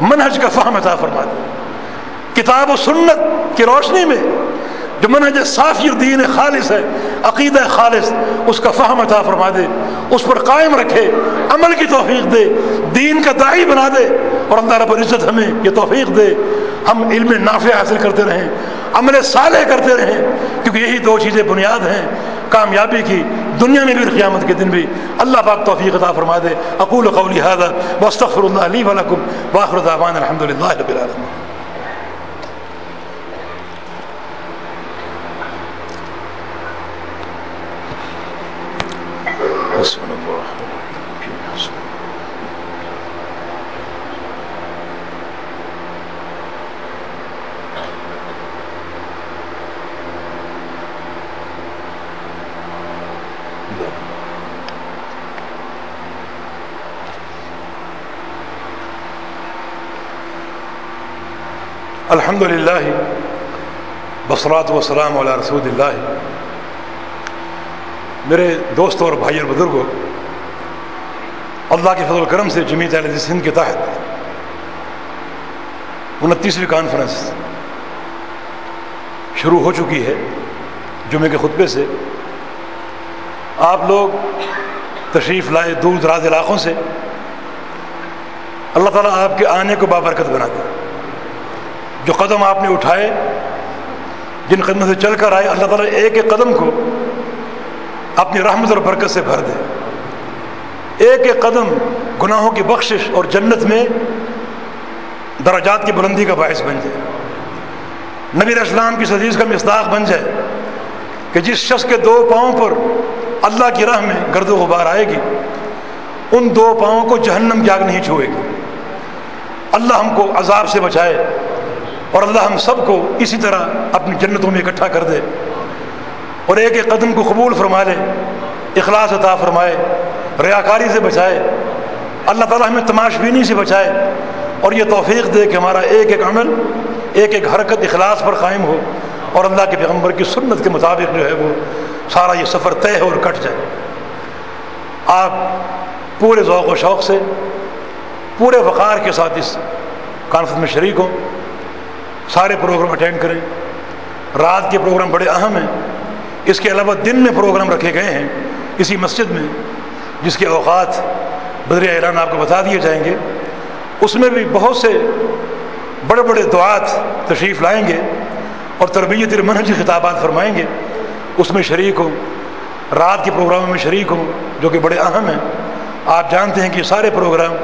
A: منہج کا فہم عطا فرما دے کتاب و سنت کی روشنی میں جو منہج صافی دین خالص ہے، عقیدہ خالص، اس کا فہم عطا فرما دے، اس پر قائم رکھے، عمل کی توفیق دے، دین کا دائی بنا دے، اور اللہ رب العزت ہمیں یہ توفیق دے۔ ہم علم نافع حاصل کرتے رہیں، عمل صالح کرتے رہیں، کیونکہ یہی دو چیزیں بنیاد ہیں، کامیابی کی، دنیا میں بھی قیامت کے دن بھی۔ اللہ پاک توفیق عطا فرما دے۔ اقول قولی هذا، واستغفر الله لي ولكم واخر دعوانا الحمد لله رب حسبنا الله ونعم الوكيل. الحمد لله بصرات وسلام على رسول الله. میرے دوستوں اور بھائی اور بزرگوں اللہ کے فضل کرم سے جمیت علیہ سندھ کے تحت انتیسویں کانفرنس شروع ہو چکی ہے جمعے کے خطبے سے۔ آپ لوگ تشریف لائے دور دراز علاقوں سے۔ اللہ تعالیٰ آپ کے آنے کو بابرکت بنا دیں جو قدم آپ نے اٹھائے، جن قدموں سے چل کر آئے، اللہ تعالیٰ ایک ایک قدم کو اپنی رحمت اور برکت سے بھر دے۔ ایک ایک قدم گناہوں کی بخشش اور جنت میں درجات کی بلندی کا باعث بن جائے۔ نبی اسلام کی حدیث کا مصداق بن جائے کہ جس شخص کے دو پاؤں پر اللہ کی راہ میں گرد و غبار آئے گی، ان دو پاؤں کو جہنم کی آگ نہیں چھوئے گی۔ اللہ ہم کو عذاب سے بچائے اور اللہ ہم سب کو اسی طرح اپنی جنتوں میں اکٹھا کر دے۔ اور ایک ایک قدم کو قبول فرما لے اخلاص عطا فرمائے ریاکاری سے بچائے۔ اللہ تعالیٰ ہمیں تماش بینی سے بچائے۔ اور یہ توفیق دے کہ ہمارا ایک ایک عمل، ایک ایک حرکت اخلاص پر قائم ہو اور اللہ کے پیغمبر کی سنت کے مطابق جو ہے وہ سارا یہ سفر طے ہو اور کٹ جائے۔ آپ پورے ذوق و شوق سے، پورے وقار کے ساتھ اس کانفرنس میں شریک ہوں۔ سارے پروگرام اٹینڈ کریں۔ رات کے پروگرام بڑے اہم ہیں۔ اس کے علاوہ دن میں پروگرام رکھے گئے ہیں اسی مسجد میں، جس کے اوقات بدر اعلان آپ کو بتا دیے جائیں گے۔ اس میں بھی بہت سے بڑے بڑے دعات تشریف لائیں گے اور تربیت منہج خطابات فرمائیں گے۔ اس میں شریک ہوں رات کے پروگراموں میں شریک ہوں جو کہ بڑے اہم ہیں۔ آپ جانتے ہیں کہ سارے پروگرام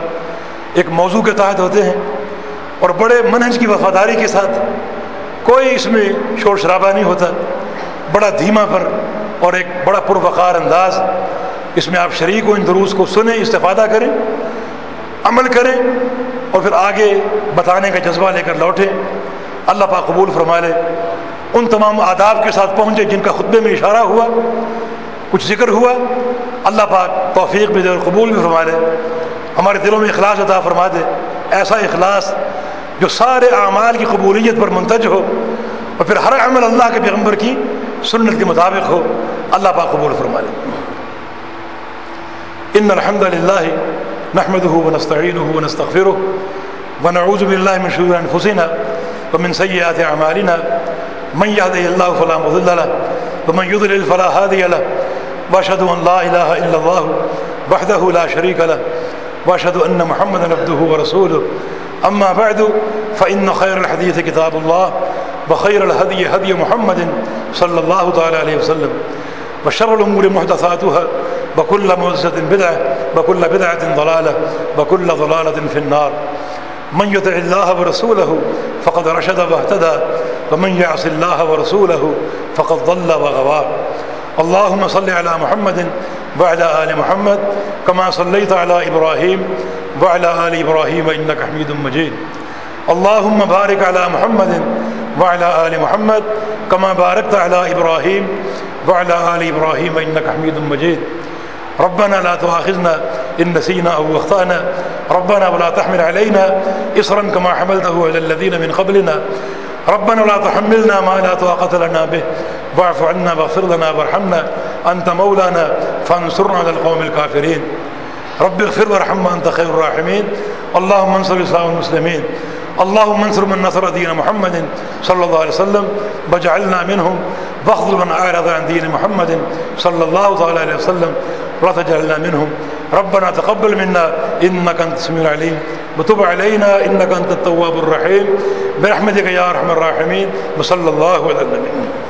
A: ایک موضوع کے تحت ہوتے ہیں اور بڑے منہج کی وفاداری کے ساتھ کوئی اس میں شور شرابہ نہیں ہوتا۔ بڑا دھیما پر اور ایک بڑا پروقار انداز اس میں آپ شریک ہو ان دروس کو سنیں، استفادہ کریں، عمل کریں اور پھر آگے بتانے کا جذبہ لے کر لوٹیں۔ اللہ پاک قبول فرما لے ان تمام آداب کے ساتھ پہنچے جن کا خطبے میں اشارہ ہوا، کچھ ذکر ہوا۔ اللہ پاک توفیق بھی دے اور قبول بھی فرما لے ہمارے دلوں میں اخلاص عطا فرما دے۔ ایسا اخلاص جو سارے اعمال کی قبولیت پر منتج ہو اور پھر ہر عمل اللہ کے پیغمبر کی سنت کے مطابق ہو، اللہ پاک قبول فرما لے ان الحمد للہ نحمده ونستعينه ونستغفره ونعوذ بالله من شرور انفسنا ومن سيئات اعمالنا من يهده الله فلا مضل له ومن يضلل فلا هادي له واشهد ان لا اله الا الله وحده لا شريك له واشهد ان محمدا عبده ورسوله اما بعد، فان خير الحديث كتاب الله وخير الهدي هدي محمد صلى الله تعالى عليه وسلم وشر الأمور محدثاتها وكل محدثه بدعة وكل بدعة ضلالة وكل ضلالة في النار من يطع الله ورسوله فقد رشد واهتدى ومن يعص الله ورسوله فقد ضل وغوى اللهم صل على محمد وعلى آل محمد كما صليت على إبراهيم وعلى آل إبراهيم إنك حميد مجيد اللهم بارك على محمد وعلى آل محمد كما باركت على إبراهيم وعلى آل إبراهيم إنك حميد مجيد. ربنا لا تؤاخذنا إن نسينا أو أخطأنا. ربنا ولا تحمل علينا إصرا كما حملته على الذين من قبلنا. ربنا لا تحملنا ما لا طاقة لنا به. واعف عنا واغفر لنا وارحمنا. أنت مولانا فانصرنا على القوم الكافرين. رب اغفر وارحم أنت خير الراحمين. اللهم انصر الإسلام والمسلمين. اللهم انصر من نصر دين محمد صلى الله عليه وسلم واجعلنا منهم. واخذل من أعرض عن دين محمد صلى الله عليه وسلم ولا تجعلنا منهم. ربنا تقبل منا إنك أنت السميع العليم. وتب علينا إنك أنت التواب الرحيم. برحمتك يا أرحم الراحمين. وصلى الله على النبي.